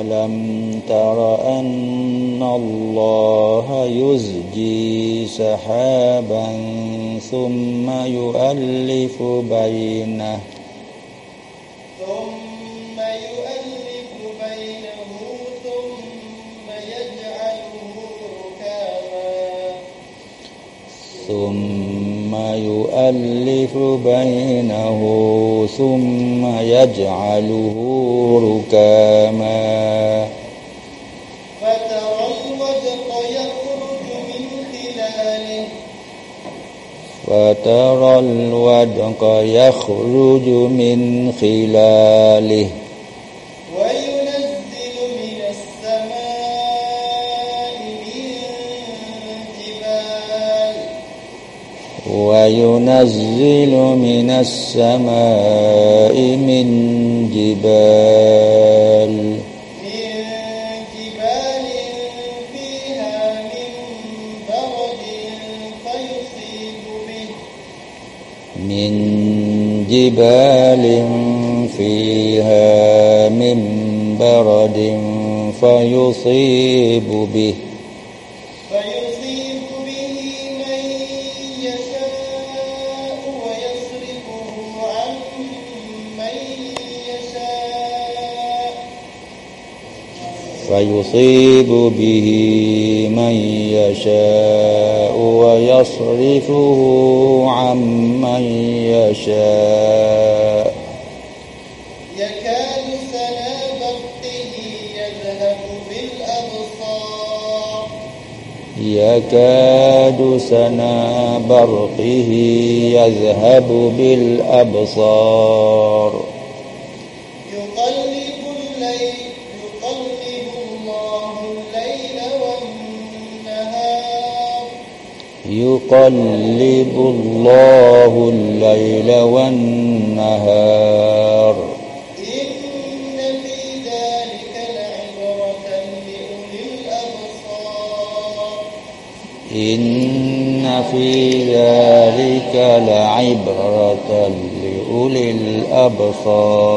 ألم تر أن الله يزجي سحابا ثم يؤلف بينه ثم يؤلف بينه ثم يجعله ركاما ثم يؤلف بينه ثم يجعله ركاما. فترى الودق يخرج من خلاله. فترى الودق يخرج من خلاله. وينزل من السماء من جبال. من جبال فيها من برد فيصيب به. فيصيب به من يشاء ويصرفه عن من يشاء. يكاد سنا برقه يذهب بالأبصار يكاد سنا برقه يذهب بالأبصار يقلب الله الليل والنهار. إن في ذلك لعبرة لأولي الأبصار. إن في ذلك لعبرة لأولي الأبصار.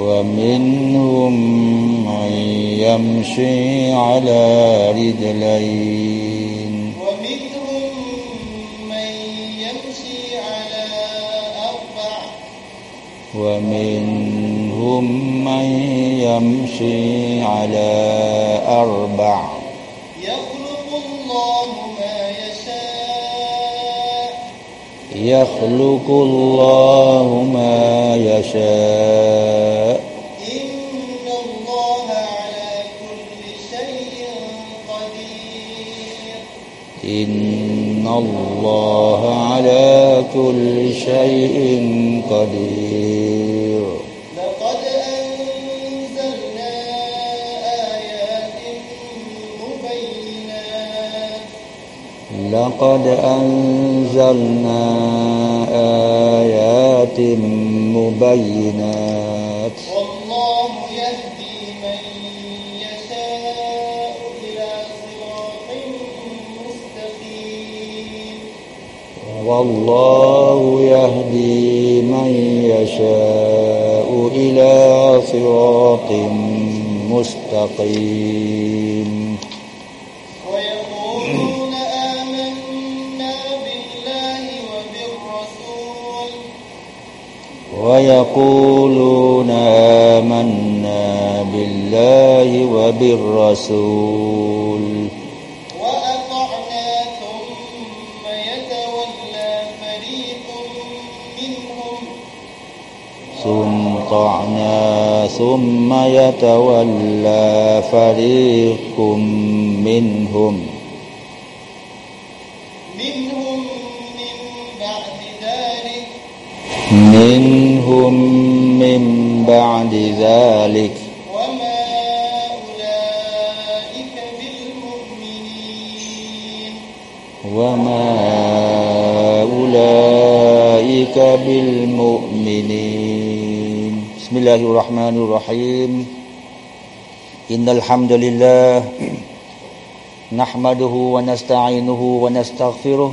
ومنهم من يمشي على رجلين. ومنهم من يمشي على أربع. ومنهم من يمشي على أربع. يخلق الله ما يشاء يخلق الله ما يشاء. إن الله على كل شيء قدير. إن الله على كل شيء قدير. لقد أنزلنا آيات مبينات. والله يهدي من يشاء إلى صراط مستقيم. والله يهدي من يشاء إلى صراط مستقيم. ويقولون آمنا بالله وبالرسول. وأطعنا ثم يتولى فريق منهم. ثم طعنا ثم يتولى فريق منهم. منهم من بعد ذلك. وما أولئك بالمؤمنين. وما أولئك بالمؤمنين. بسم الله الرحمن الرحيم. إن الحمد لله نحمده ونستعينه ونستغفره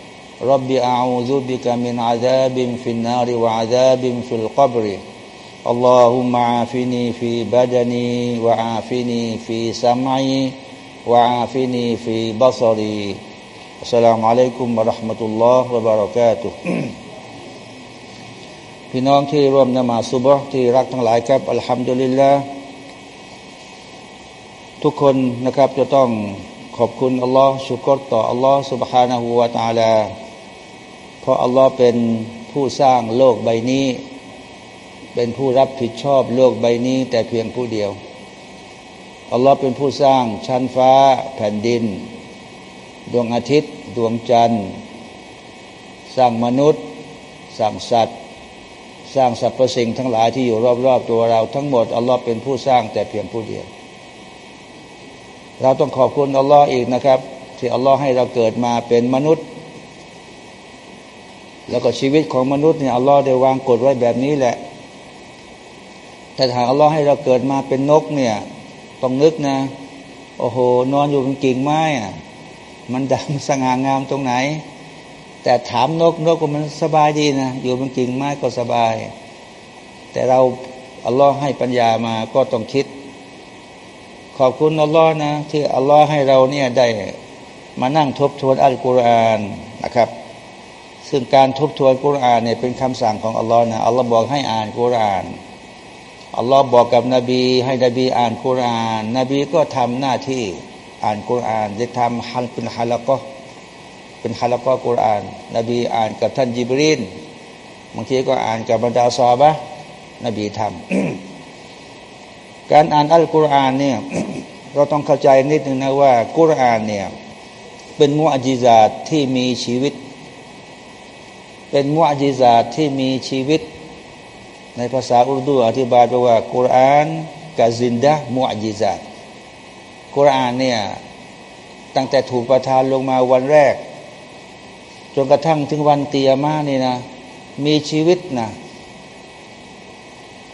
رب أعوذ بك من عذاب في النار وعذاب في القبر اللهم عافني في بدني وعافني في سمعي وعافني في بصري السلام عليكم ورحمة الله وبركاته พี่น้องที่ร่วมนมาสุบฮ์ที่รักทั้งหลายครับอัลฮัมดุลิลลาห์ทุกคนนะครับจะต้องขอบคุณอัลลอฮ์ชุกรต่ออัลลอฮ์ سبحانه และ تعالى เพราะอัลลอฮ์เป็นผู้สร้างโลกใบนี้ เป็นผู้รับผิดชอบโลกใบนี้ แต่เพียงผู้เดียวอัลลอฮ์เป็นผู้สร้างชั้นฟ้าแผ่นดิน ดวงอาทิตย์ ดวงจันทร์ สร้างมนุษย์ สร้างสัตว์ สร้างสรรพสิ่งทั้งหลายที่อยู่รอบ ๆ ตัวเรา ทั้งหมดอัลลอฮ์เป็นผู้สร้างแต่เพียงผู้เดียว เราต้องขอบคุณอัลลอฮ์อีกนะครับ ที่อัลลอฮ์ให้เราเกิดมาเป็นมนุษย์ แล้วก็ชีวิตของมนุษย์เนี่ยอัลลอฮ์ได้วางกฎไว้แบบนี้แหละ แต่หาอัลลอฮ์ให้เราเกิดมาเป็นนกเนี่ยต้องนึกนะ โอ้โห นอนอยู่บนกิ่งไม้อะมันดังสง่างามตรงไหน แต่ถามนกนกมันสบายดีนะอยู่บนกิ่งไม้ก็สบาย แต่เราอัลลอฮ์ให้ปัญญามาก็ต้องคิด ขอบคุณอัลลอฮ์นะ ที่อัลลอฮ์ให้เราเนี่ยได้มานั่งทบทวนอัลกุรอานนะครับ ซึ่งการทบทวนกุรอานเนี่ยเป็นคำสั่งของอัลลอฮ์นะอัลลอฮ์บอกให้อ่านกุรอานอัลลอฮ์บอกกับนบี ให้นบีอ่านกุรอาน นบีก็ทำหน้าที่อ่านกุรอานได้ทำฮัลเป็นฮัลก็เป็นฮัลก็กุรอาน นบีอ่านกับท่านจิบรินบางทีก็อ่านกับบรรดาซอบะนบีทำการอ่านอัลกุรอานเนี่ยเราต้องเข้าใจนิดนึงนะว่ากุรอานเนี่ยเป็นมุอจิซาตที่มีชีวิต เป็นมุอจิซาตที่มีชีวิต ในภาษาอุรดูอธิบายไปว่ากุรานกาซินดะมุอจิซาตกุรานเนี่ยตั้งแต่ถูกประทานลงมาวันแรก จนกระทั่งถึงวันเตียมานี่นะ มีชีวิตนะ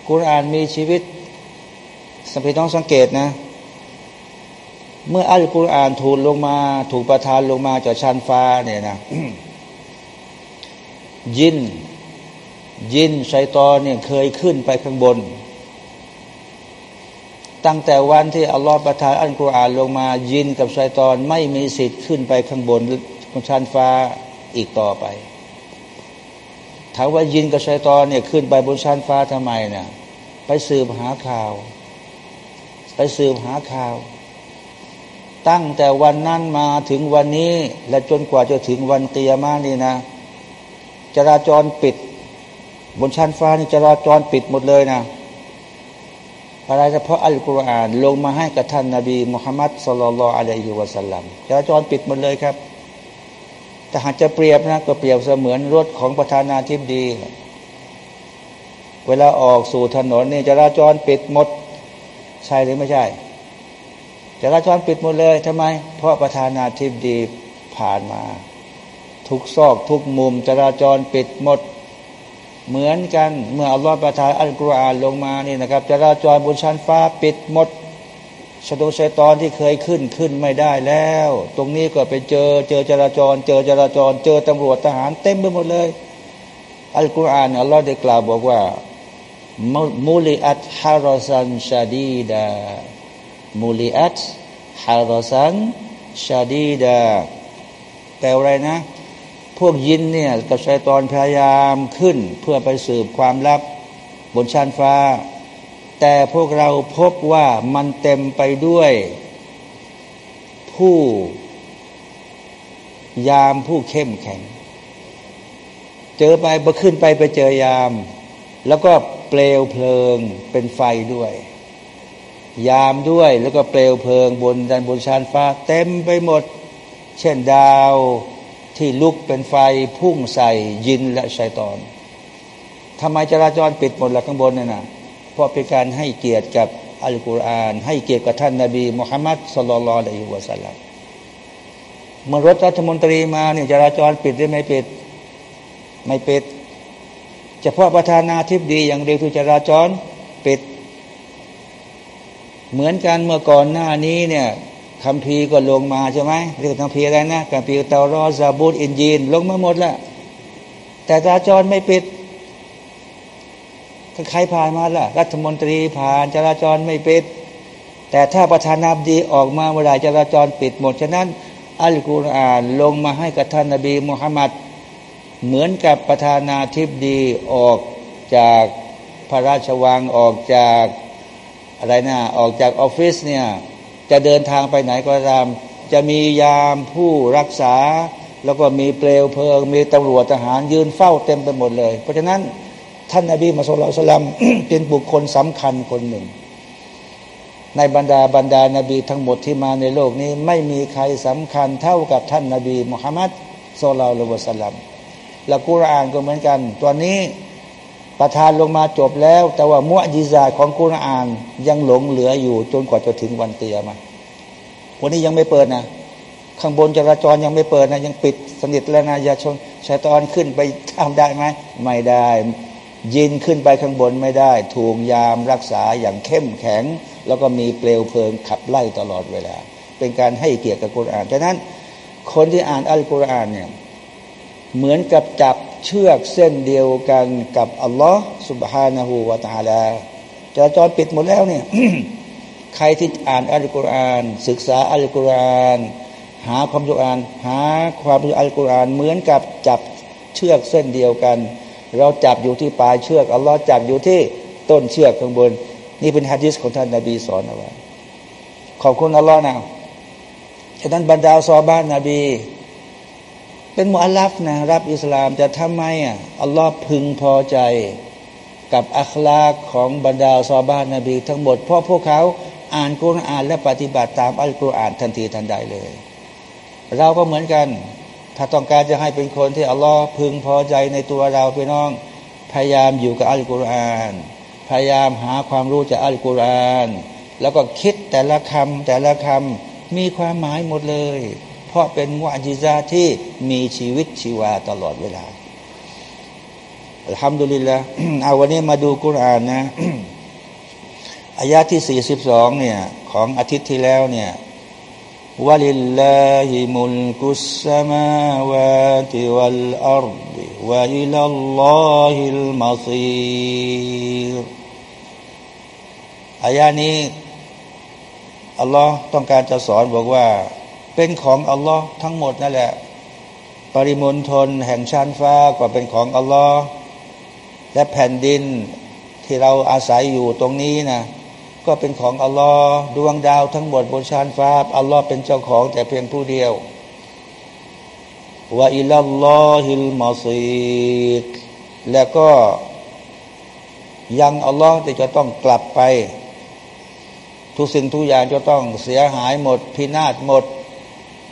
กุรานมีชีวิตสัมผัสต้องสังเกตนะ เมื่ออัลกุรอานถูกลงมา ถูกประทานลงมาจากชั้นฟ้าเนี่ยนะ ยิน ยินชัยตอนเนี่ยเคยขึ้นไปข้างบน ตั้งแต่วันที่อัลลอฮฺประทานอัลกุรอานลงมา ยินกับชัยตอนไม่มีสิทธิ์ขึ้นไปข้างบนของชั้นฟ้าอีกต่อไปถามว่ายินกับชัยตอนเนี่ยขึ้นไปบนชั้นฟ้าทำไมเนะ่ยไปสืบหาข่าว ไปสืบหาข่าว ตั้งแต่วันนั้นมาถึงวันนี้ และจนกว่าจะถึงวันเตียมานี่นะ จราจรปิด บนชั้นฟ้านี่จราจรปิดหมดเลยนะอะไรเฉพาะอัลกุรอานลงมาให้กับท่านนาบีมุฮัมมัดสุลลัลอะลัยฮิวะสัลลัมจราจรปิดหมดเลยครับ แต่หากจะเปรียบนะก็เปรียบเสมือนรถของประธานาธิบดี เวลาออกสู่ถนนนี่จราจรปิดหมด ใช่หรือไม่ใช่จราจรปิดหมดเลยทำไม เพราะประธานาธิบดีผ่านมา ทุกซอกทุกมุม จราจรปิดหมด เหมือนกันเมื่ออัลลอฮฺประทานอัลกุรอานลงมานี่นะครับ จราจรบนชั้นฟ้าปิดหมดชะดชัยตอนที่เคยขึ้นขึ้นไม่ได้แล้ว ตรงนี้ก็ไปเจอเจอจราจร เจอจราจร เจอตำรวจทหารเต็มไปหมดเลย อัลกุรอานอัลลอฮฺได้กล่าวบอกว่ามูลิอัตฮารซันชาดีดามูลิอัตฮารซันชาดีดาแปลอะไรนะ พวกยินเนี่ยกับชัยตอนพยายามขึ้น เพื่อไปสืบความลับบนชั้นฟ้า แต่พวกเราพบว่ามันเต็มไปด้วย ผู้ ยามผู้เข้มแข็ง เจอไปพอขึ้นไปไปเจอยาม แล้วก็เปลวเพลิงเป็นไฟด้วย ยามด้วยแล้วก็เปลวเพลิงบนดันบนชานฟ้า เต็มไปหมด เช่นดาว ที่ลุกเป็นไฟพุ่งใส่ยินและชัยตอนทำไมจราจรปิดหมดละข้างบนเนี่ยนะเพราะเป็นการให้เกียรติกับอัลกุรอาน ให้เกียรติกับท่านนาบีมุฮัมมัดสุลลัลอะลัยฮิวะสัลลัมเมื่อรถรัฐมนตรีมาเนี่ยจราจรปิดได้ไม่ปิด ไม่ปิดเฉพาะประธานาธิบดีอย่างเดียวที่จราจรปิด เหมือนกันเมื่อก่อนหน้านี้เนี่ย คำพีก็ลงมาใช่ไหมเรียกคำพีอะไรนะคำพีเตารอซาบูตอินยีนลงมาหมดแล้วแต่จราจรไม่ปิดใครผ่านมาล่ะ รัฐมนตรีผ่านจราจรไม่ปิด แต่ถ้าประธานาธิบดีออกมาเมื่อไรจราจรปิดหมด ฉะนั้นอัลกุรอานลงมาให้กับท่านนบีมุฮัมมัดเหมือนกับประธานาธิบดีออกจากพระราชวังออกจากอะไรนะออกจากออฟฟิศเนี่ย จะเดินทางไปไหนก็ตาม จะมียามผู้รักษา แล้วก็มีเปลวเพลิง มีตำรวจทหารยืนเฝ้าเต็มไปหมดเลย เพราะฉะนั้นท่านนาบีมุสลิมเป็นบุคคลสำคัญคนหนึ่ง ในบรรดาบรรดานาบีทั้งหมดที่มาในโลกนี้ ไม่มีใครสำคัญเท่ากับท่านนาบีมุฮัมมัดสุลลัลวะสัลลัมและกุรอานก็เหมือนกันตอนนี้ ประทานลงมาจบแล้ว แต่ว่ามุอจิซาของกุรอานยังหลงเหลืออยู่ จนกว่าจะถึงวันเตียมาวันนี้ยังไม่เปิดนะ ข้างบนจราจรยังไม่เปิดนะยังปิดสนิทแล้วนะยาชนชายตอนขึ้นไปทำได้ไหมไม่ได้ยินขึ้นไปข้างบนไม่ได้ถูกยามรักษาอย่างเข้มแข็ง แล้วก็มีเปลวเพลิงขับไล่ตลอดเวลา เป็นการให้เกียรติกับกุรอานดังนั้น คนที่อ่านอัลกุรอานเนี่ยเหมือนกับจับ เชือกเส้นเดียวกันกับอัลลอฮ์สุบฮานาหูวาตาลาจราจรปิดหมดแล้วเนี่ยใครที่อ่านอัลกุรอาน ศึกษาอัลกุรอาน หาความรู้อ่าน หาความรู้อัลกุรอานเหมือนกับจับเชือกเส้นเดียวกัน เราจับอยู่ที่ปลายเชือกอัลลอฮ์จับอยู่ที่ต้นเชือกข้างบน นี่เป็นฮะดิษของท่านนาบีสอนเอาไว้ขอบคุณอัลลอฮ์นะฉะนั้นบรรดาซอบ้านนาบี เป็นมุอัลลัฟนะรับอิสลามจะทำไมอะอัลลอฮ์พึงพอใจกับอัคลากของบรรดาซอบ้านนบีทั้งหมด เพราะพวกเขาอ่านกุรอานและปฏิบัติตามอัลกุรอานทันทีทันใดเลย เราก็เหมือนกัน ถ้าต้องการจะให้เป็นคนที่อัลลอฮ์พึงพอใจในตัวเราพี่น้อง พยายามอยู่กับอัลกุรอาน พยายามหาความรู้จากอัลกุรอาน แล้วก็คิดแต่ละคำแต่ละคำมีความหมายหมดเลย ราะเป็นมุอจิซาที่มีชีวิตชีวาตลอดเวลาอัลฮัมดุลิลละเอาวันนี้มาดูกุรานนะอายาที่สี่สิบสองเนี่ย ของอาทิตย์ที่แล้วเนี่ยวะลิลลาฮิมุลกุสสมาวาติวัลอัรฎวะอิลัลลอฮิลมาซีรอายานี้อัลลอฮ์ต้องการจะสอนบอกว่า เป็นของอัลลอฮ์ทั้งหมดนั่นแหละ ปริมณฑลแห่งชั้นฟ้าก็เป็นของอัลลอฮ์และแผ่นดินที่เราอาศัยอยู่ตรงนี้นะก็เป็นของอัลลอฮ์ดวงดาวทั้งหมดบนชั้นฟ้าอัลลอฮ์เป็นเจ้าของแต่เพียงผู้เดียวว่าอิลลอฮิลมาซีดแล้วก็ยังอัลลอฮ์ที่จะต้องกลับไป ทุกสิ่งทุกอย่างจะต้องเสียหายหมด พินาศหมด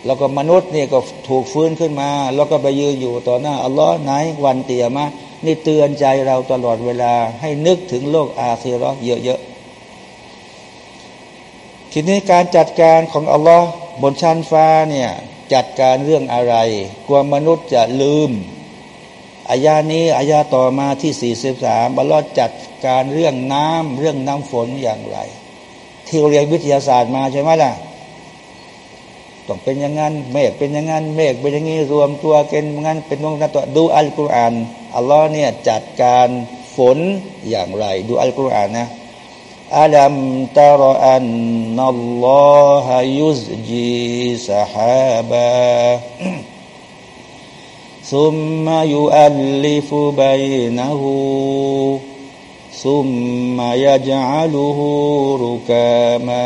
แล้วก็มนุษย์นี่ก็ถูกฟื้นขึ้นมา แล้วก็ไปยืนอยู่ต่อหน้าอัลลอฮ์ไหนวันเตียมานี่เตือนใจเราตลอดเวลาให้นึกถึงโลกอาคีรอเยอะๆ ทีนี้การจัดการของอัลลอฮ์บนชั้นฟ้าเนี่ยจัดการเรื่องอะไร กลัวมนุษย์จะลืมอายานี้อายาต่อมาที่สี่สิบสามบรอดจัดการเรื่องน้ำเรื่องน้ำฝนอย่างไร ที่เรียนวิทยาศาสตร์มาใช่ไหมล่ะ ต้องเป็นอย่างนั้นเมฆเป็นอย่างนั้นเมฆเป็นอย่างนี้รวมตัวกันงั้นเป็นวงกันตัวดูอัลกุรอานอัลลอฮ์เนี่ยจัดการฝนอย่างไร ดูอัลกุรอานนะอาลัมตารอันนัลลอฮยุสจีสฮาบะซุมมายุอัลลิฟุบัยนะฮูซุมมายะจัลุฮูรุกามา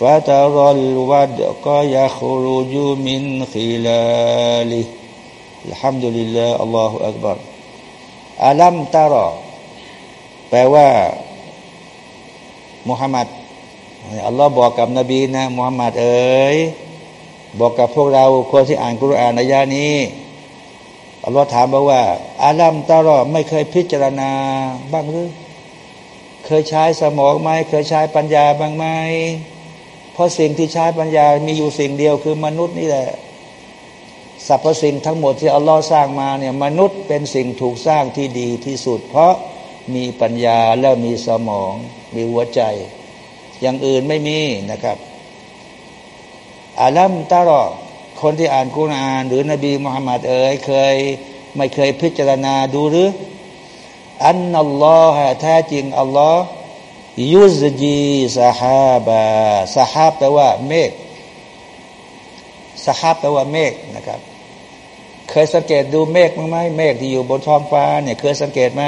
فترى الودق يخرج من خلاله الحمد لله الله أكبر อัลัมตารอแปลว่ามุฮัมมัดอัลลอฮ์บอกกับนบีนะมุฮัมมัดเอ๋ยบอกกับพวกเราคนที่อ่านกุรอานอายานี้อัลลอฮ์ถามบอกว่า อาลัมตารอไม่เคยพิจารณาบ้างหรือ เคยใช้สมองไหมเคยใช้ปัญญาบ้างไหม เพราะสิ่งที่ใช้ปัญญา มีอยู่สิ่งเดียวคือมนุษย์นี่แหละสรรพสิ่งทั้งหมดที่อัลลอฮ์สร้างมาเนี่ยมนุษย์เป็นสิ่งถูกสร้างที่ดีที่สุด เพราะมีปัญญาแล้วมีสมอง มีหัวใจ อย่างอื่นไม่มีนะครับอาลัมตารอคนที่อ่านกุรอาน หรือนบีมุฮัมมัดเอ๋ยเคยไม่เคยพิจารณาดูหรือ อันนัลลอฮะแท้จริงอัลลอฮ์ ยุซจีสฮาบะสฮาบแปลว่าเมฆสฮาบแปลว่าเมฆนะครับ เคยสังเกตดูเมฆมั้งไหมเมฆที่อยู่บนท้องฟ้าเนี่ยเคยสังเกตไหม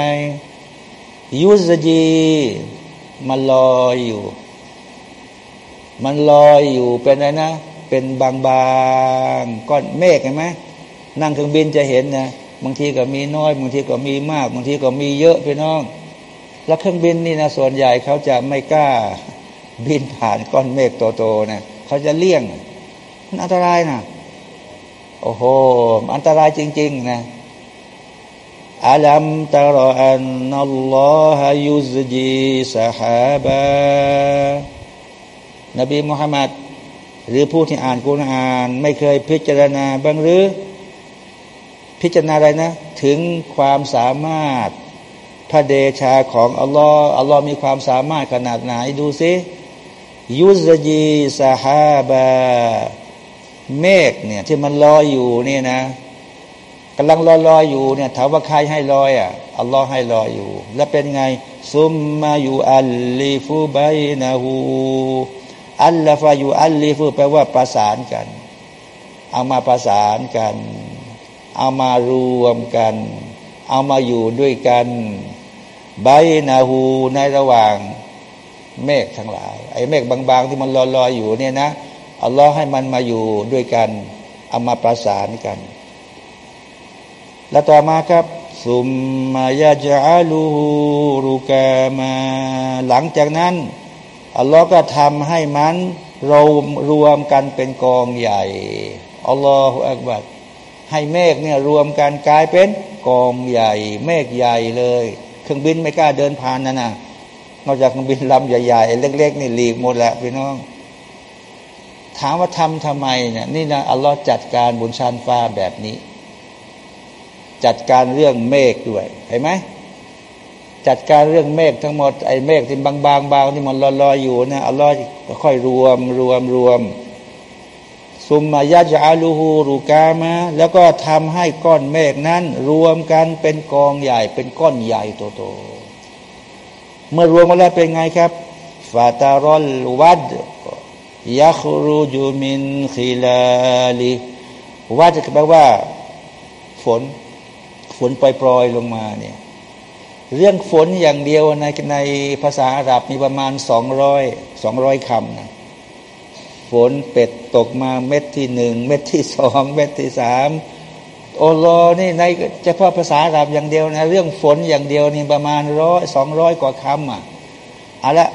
ยุซจีมันลอยอยู่ มันลอยอยู่เป็นอะไงนะ เป็นบางๆก้อนเมฆเห็นไหมนั่งเครื่องบินจะเห็นนะบางทีก็มีน้อย บางทีก็มีมาก บางทีก็มีเยอะพี่น้อง แล้วเครื่องบินนี่นะส่วนใหญ่เขาจะไม่กล้าบินผ่านก้อนเมฆโตๆนะเขาจะเลี่ยง มันอันตรายนะโอ้โหอันตรายจริง ๆ นะอัลัมตารอันนัลลอฮยุซจีสฮาบะนบีมุฮัมมัดหรือผู้ที่อ่านกุรอาน ไม่เคยพิจารณาบ้างหรือ พิจารณาอะไรนะ ถึงความสามารถ พระเดชาของอัลลอฮ์อัลลอฮ์มีความสามารถขนาดไหนดูซิยุซจีสาฮาบะเมฆเนี่ยที่มันลอยอยู่เนี่ยนะกำลังลอยลอยอยู่เนี่ยถามว่าใครให้ลอยอะอัลลอฮ์ให้ลอยอยู่ แล้วเป็นไง ซุมมาอยู่อัลลิฟูบายนะฮูอัลลฟาอยู่อัลลิฟูแปลว่าประสานกัน เอามาประสานกัน เอามารวมกัน เอามาอยู่ด้วยกัน ใบนาหูในระหว่างเมฆทั้งหลาย ไอ้เมฆบาง ๆ ที่มันลอยๆอยู่เนี่ยนะอัลลอฮ์ให้มันมาอยู่ด้วยกันเอามาประสานกัน แล้วต่อมาครับสุมมายาจาลูรุกามา หลังจากนั้นอัลลอฮ์ก็ทำให้มันรวมรวมกันเป็นกองใหญ่อัลลอฮฺอักบัดให้เมฆเนี่ยรวมกันกลายเป็นกองใหญ่ เมฆใหญ่เลย เครื่องบินไม่กล้าเดินผ่านนั่นนะนอกจากเครื่องบินลำใหญ่ๆเล็กๆนี่หลีกหมดแล้วพี่น้อง ถามว่าทำทำไมเนี่ยนี่นะอัลลอฮ์จัดการบนชานฟ้าแบบนี้ จัดการเรื่องเมฆด้วยเห็นไหมจัดการเรื่องเมฆทั้งหมดไอ้เมฆที่บางๆบางที่มันลอยๆอยู่นะอัลลอฮ์ค่อยรวมรวมรวม ซุมมายาจาลูฮูรูกามะแล้วก็ทำให้ก้อนเมฆนั้น รวมกันเป็นกองใหญ่ เป็นก้อนใหญ่โตๆเมื่อรวมมาแล้วเป็นไงครับฟาตารอลวัดยัครูจูมินคิลาลีวัดจะแปลว่า ฝน ฝนปล่อยๆลงมาเนี่ยเรื่องฝนอย่างเดียวในในภาษาอาหรับมีประมาณสองร้อยสองร้อยคำนะ ฝนเป็ดตกมาเม็ดที่หนึ่งเม็ดที่สองเม็ดที่สามโอโลนี่ในเฉพาะภาษาอาหรับอย่างเดียวนะเรื่องฝนอย่างเดียวนี่ประมาณร้อยสองร้อยกว่าคำอะเอาละ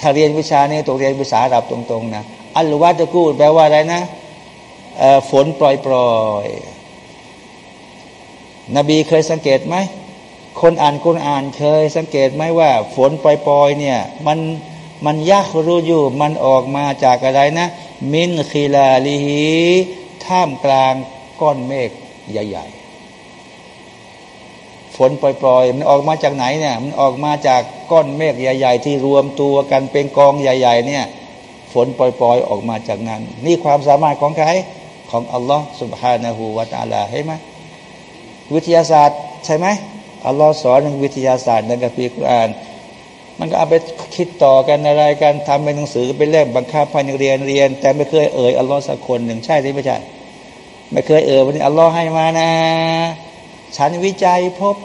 ถ้าเรียนวิชานี้ต้องเรียนภาษาอาหรับตรงๆนะอัลวัตกูดแปลว่าอะไรนะฝนปล่อยๆนบีเคยสังเกตไหมคนอ่านคนอ่านเคยสังเกตไหมว่า ฝนปล่อยๆเนี่ย มัน มันยากรู้อยู่มันออกมาจากอะไรนะ มินคีลาลีฮีท่ามกลางก้อนเมฆใหญ่ๆ ฝนปล่อยๆ มันออกมาจากไหนเนี่ย มันออกมาจากก้อนเมฆใหญ่ ๆ ที่รวมตัวกันเป็นกองใหญ่ ๆ เนี่ย ฝนปล่อยๆ ออกมาจากนั้น นี่ความสามารถของใครของอัลลอฮ์สุบฮานาหูวาตาลาให้ไหมวิทยาศาสตร์ใช่ไหมอัลลอฮ์สอนในวิทยาศาสตร์ในกัมภีร์กุรอาน มันก็เอาไปคิดต่อกันอะไรกันทำเป็นหนังสือเป็นเล่มบังคับให้นักเรียนเรียน แต่ไม่เคยเอ่ยอัลลอฮ์สักคนหนึ่งใช่หรือไม่ใช่ ไม่เคยเอ่ยวันนี้อัลลอฮ์ให้มานะ ฉันวิจัยพบ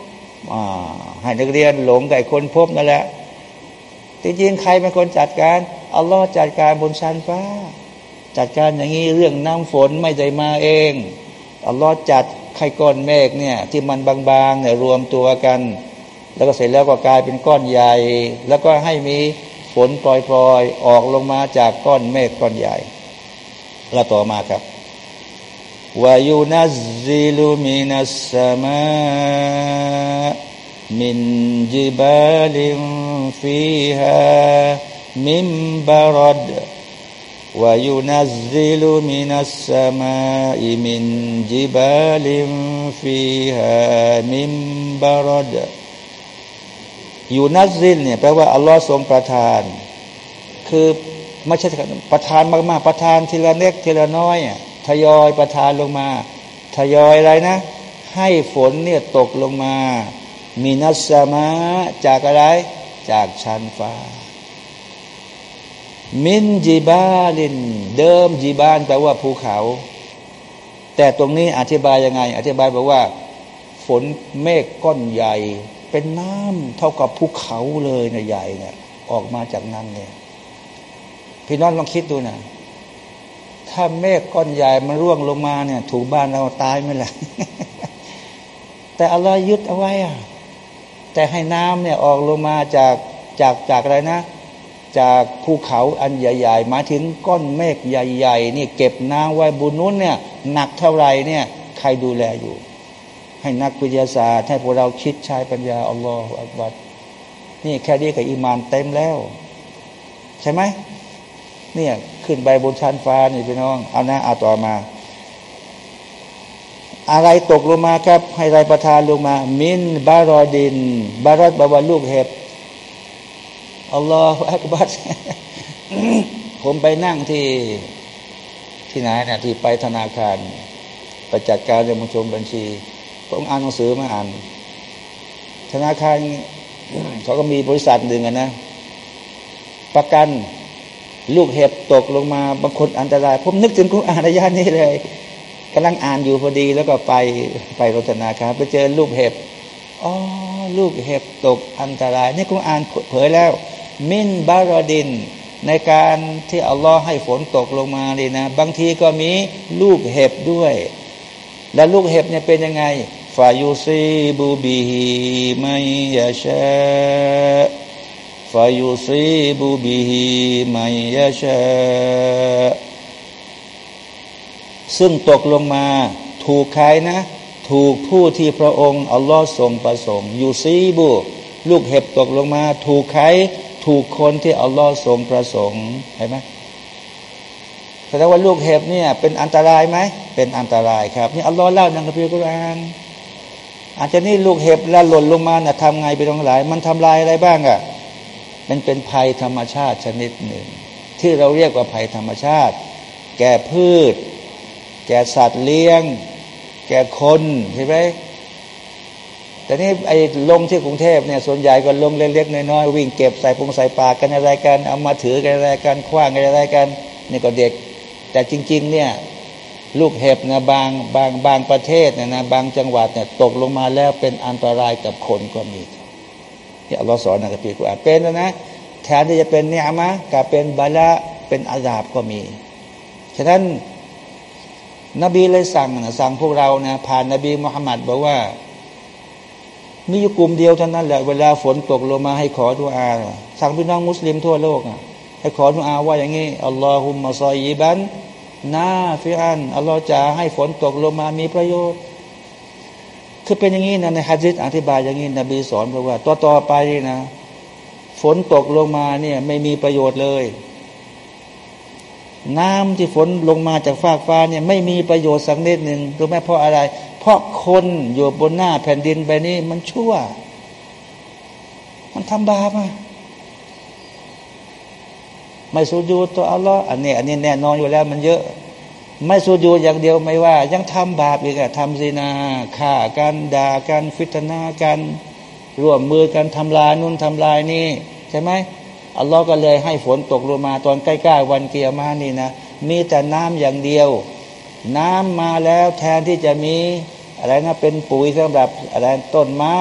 ให้นักเรียนหลงกับคนพบนั่นแหละจริงๆใครเป็นคนจัดการอัลลอฮ์จัดการบนชั้นฟ้า จัดการอย่างนี้เรื่องน้ำฝนไม่ได้มาเองอัลลอฮ์จัดไข่ก้อนเมฆเนี่ยที่มันบางๆเนี่ยรวมตัวกัน แล้วก็เสร็จแล้วก็กลายเป็นก้อนใหญ่ แล้วก็ให้มีฝนปล่อยๆ ออกลงมาจากก้อนเมฆก้อนใหญ่แล้วต่อมาครับوينزل من السماء من جبال فيها من برد وينزل من السماء من جبال فيها من برد ينزلเนี่ยแปลว่าอัลลอฮ์ทรงประทาน คือไม่ใช่ประทานมากๆ ประทานทีละเล็กทีละน้อยทยอยประทานลงมา ทยอยอะไรนะ ให้ฝนเนี่ยตกลงมา มีนัสมาจากอะไร จากชั้นฟ้า มินจีบาลิน เดิมจีบานแปลว่าภูเขา แต่ตรงนี้อธิบายยังไง อธิบายบอกว่า ฝนเมฆก้อนใหญ่ เป็นน้ำเท่ากับภูเขาเลยนะใหญ่เนี่ยออกมาจากนั้นเนี่ยพี่น้องลองคิดดูนะถ้าเมฆก้อนใหญ่มันร่วงลงมาเนี่ย ถูกบ้านเราตายไม่ละแต่อะไรยึดเอาไว้อะแต่ให้น้ำเนี่ยออกลงมาจากจากจากอะไรนะ จากภูเขาอันใหญ่ๆมาถึงก้อนเมฆใหญ่ ๆ นี่เก็บน้ำไว้บุญนู้นเนี่ย หนักเท่าไรเนี่ย ใครดูแลอยู่ ให้นักวิทยาศาสตร์ ให้พวกเราคิดใช้ปัญญาอัลลอฮฺอักบัดนี่แค่นี้กับอิมานเต็มแล้ว ใช่ไหมเนี่ยขึ้นไปบนชั้นฟ้านี่พี่น้อง เอานะเอาต่อมา อะไรตกลงมาครับ ให้ไรประทานลงมา มินบารอดิน บารอดบาวลูกเห็บอัลลอฮฺอักบัดผมไปนั่งที่ที่ไหนเนี่ยที่ไปธนาคารไปจัดการเรื่องบัญชมบัญชี ผมอ่านหนังสือมาอ่าน ธนาคารเขาก็มีบริษัทหนึ่งนะ ประกันลูกเห็บตกลงมาบางคนอันตราย ผมนึกถึงคุณอานระยะนี้เลยกำลังอ่านอยู่พอดีแล้วก็ไปไปรธนาคารไปเจอลูกเห็บอ๋อลูกเห็บตกอันตราย นี่คุณอ่านเผยแล้ว มินบารดิน ในการที่อัลลอฮ์ให้ฝนตกลงมาเลยนะ บางทีก็มีลูกเห็บด้วย และลูกเห็บเนี่ยเป็นยังไงฟายุซีบูบีฮีไม่ยาชาฟายุซีบูบีฮีไม่ยาชาซึ่งตกลงมาถูกใครนะ ถูกผู้ที่พระองค์ อัลลอฮ์ทรงประสงค์ยูซีบูลูกเห็บตกลงมา ถูกใคร ถูกคนที่อัลลอฮ์ทรงประสงค์เห็นไหม ดงว่าลูกเห็บเนี่ยเป็นอันตรายไหมเป็นอันตรายครับนี่อัลลอฮ์เล่าในคัมภีร์กุรอานอาจจะนี่ลูกเห็บแล้วหล่นลงมาน่ะทำไงไปตรงไหนมันทำลายอะไรบ้างอะ่ะมันเป็นภัยธรรมชาติชนิดหนึ่ง ที่เราเรียกว่าภัยธรรมชาติ แก่พืช แก่สัตว์เลี้ยง แก่คนใช่ไหมแต่นี่ไอ้ลงที่กรุงเทพเนี่ยส่วนใหญ่ก็ลงเล็กๆน้อยๆวิ่งเก็บใส่พุงใส่ปากกันอะไรกันเอามาถือกันอะไรกันคว้างกันอะไรกันนี่ก็เด็ก แต่จริง ๆ เนี่ยลูกเห็บนะบางบางบางประเทศเนี่ยนะบางจังหวัดเนี่ยตกลงมาแล้วเป็นอันตรายกับคนก็มีที่อัลลอฮ์สอนในคัมภีร์กุรอานเป็นนะนะแทนที่จะเป็นเนี่ยมะกับเป็นบาละเป็นอาซาบก็มี ฉะนั้นนบีเลยสั่งนะสั่งพวกเรานะผ่านนบีมุฮัมมัดบอกว่า มีอยู่กลุ่มเดียวเท่านั้นแหละเวลาฝนตกลงมาให้ขอดุอาสั่งพี่น้องมุสลิมทั่วโลก ให้ขอดุอาว่าอย่างนี้อัลลอฮุมะซอยบันนาฟิอันอัลลอฮ์จะให้ฝนตกลงมามีประโยชน์ คือเป็นอย่างนี้นะในฮะดิษอธิบายอย่างนี้นบีสอนบอกว่าต่อต่อไปนะ ฝนตกลงมาเนี่ยไม่มีประโยชน์เลย น้ำที่ฝนลงมาจากฟากฟ้าเนี่ยไม่มีประโยชน์สักนิดหนึ่งรู้ไหมเพราะอะไร เพราะคนอยู่บนหน้าแผ่นดินใบนี้มันชั่ว มันทำบาปอะ ไม่สูญูตัวอัลลอฮ์อันนี้ อันนี้แน่นอนอยู่แล้วมันเยอะ ไม่สูญูอย่างเดียวไม่ว่า ยังทำบาปอีกอะทำซีนาฆ่ากันด่ากันฟิตนากันร่วมมือกันทำลายนู่นทำลายนี่ใช่ไหมอัลลอฮ์ก็เลยให้ฝนตกลงมาตอนใกล้ๆวันเกียร์มานี่นะมีแต่น้ำอย่างเดียว น้ำมาแล้วแทนที่จะมีอะไรนะเป็นปุ๋ยสำหรับอะไรต้นไม้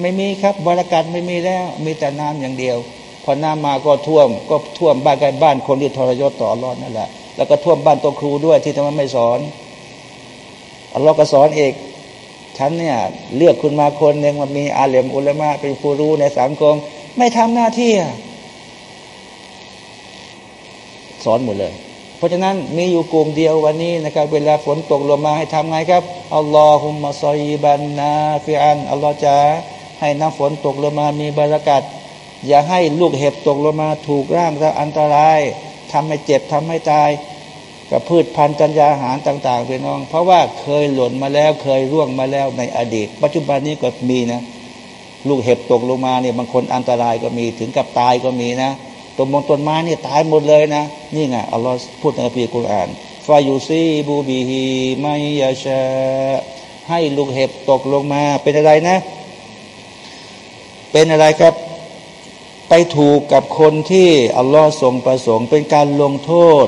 ไม่มีครับบรากัดไม่มีแล้ว มีแต่น้ำอย่างเดียว อน้ำมาก็ท่วม ก็ท่วมบ้านใกล้บ้านคนที่ทรยศต่ออัลลอฮ์นั่นแหละแล้วก็ท่วมบ้านตัวครูด้วยที่ทำไมไม่สอนอัลลอฮ์ก็สอนเอกฉันเนี่ยเลือกคุณมาคนหนึ่งมันมีอาเลมอุลามะเป็นผู้รู้ในสังคม ไม่ทำหน้าที่สอนหมดเลย เพราะฉะนั้นมีอยู่กลุ่มเดียววันนี้นะครับเวลาฝนตกลงมาให้ทำไงครับอัลลอฮุมะซอยบันนาฟิอันอัลลอฮ์จะให้น้ำฝนตกลงมามีบารักัด อย่าให้ลูกเห็บตกลงมาถูกร่างจะอันตรายทำให้เจ็บทำให้ตายกับพืชพันธุ์จัญญาอาหารต่างๆพี่น้อง เพราะว่าเคยหล่นมาแล้วเคยร่วงมาแล้วในอดีต ปัจจุบันนี้ก็มีนะ ลูกเห็บตกลงมาเนี่ยบางคนอันตรายก็มีถึงกับตายก็มีนะต้นมงต้นไม้นี่ตายหมดเลยนะ นี่ไงอัลลอฮ์พูดในอัลกุรอานฟายูซีบูบีฮีไมยาชาให้ลูกเห็บตกลงมาเป็นอะไรนะ เป็นอะไรครับ ไปถูกกับคนที่อัลลอฮ์ทรงประสงค์ เป็นการลงโทษ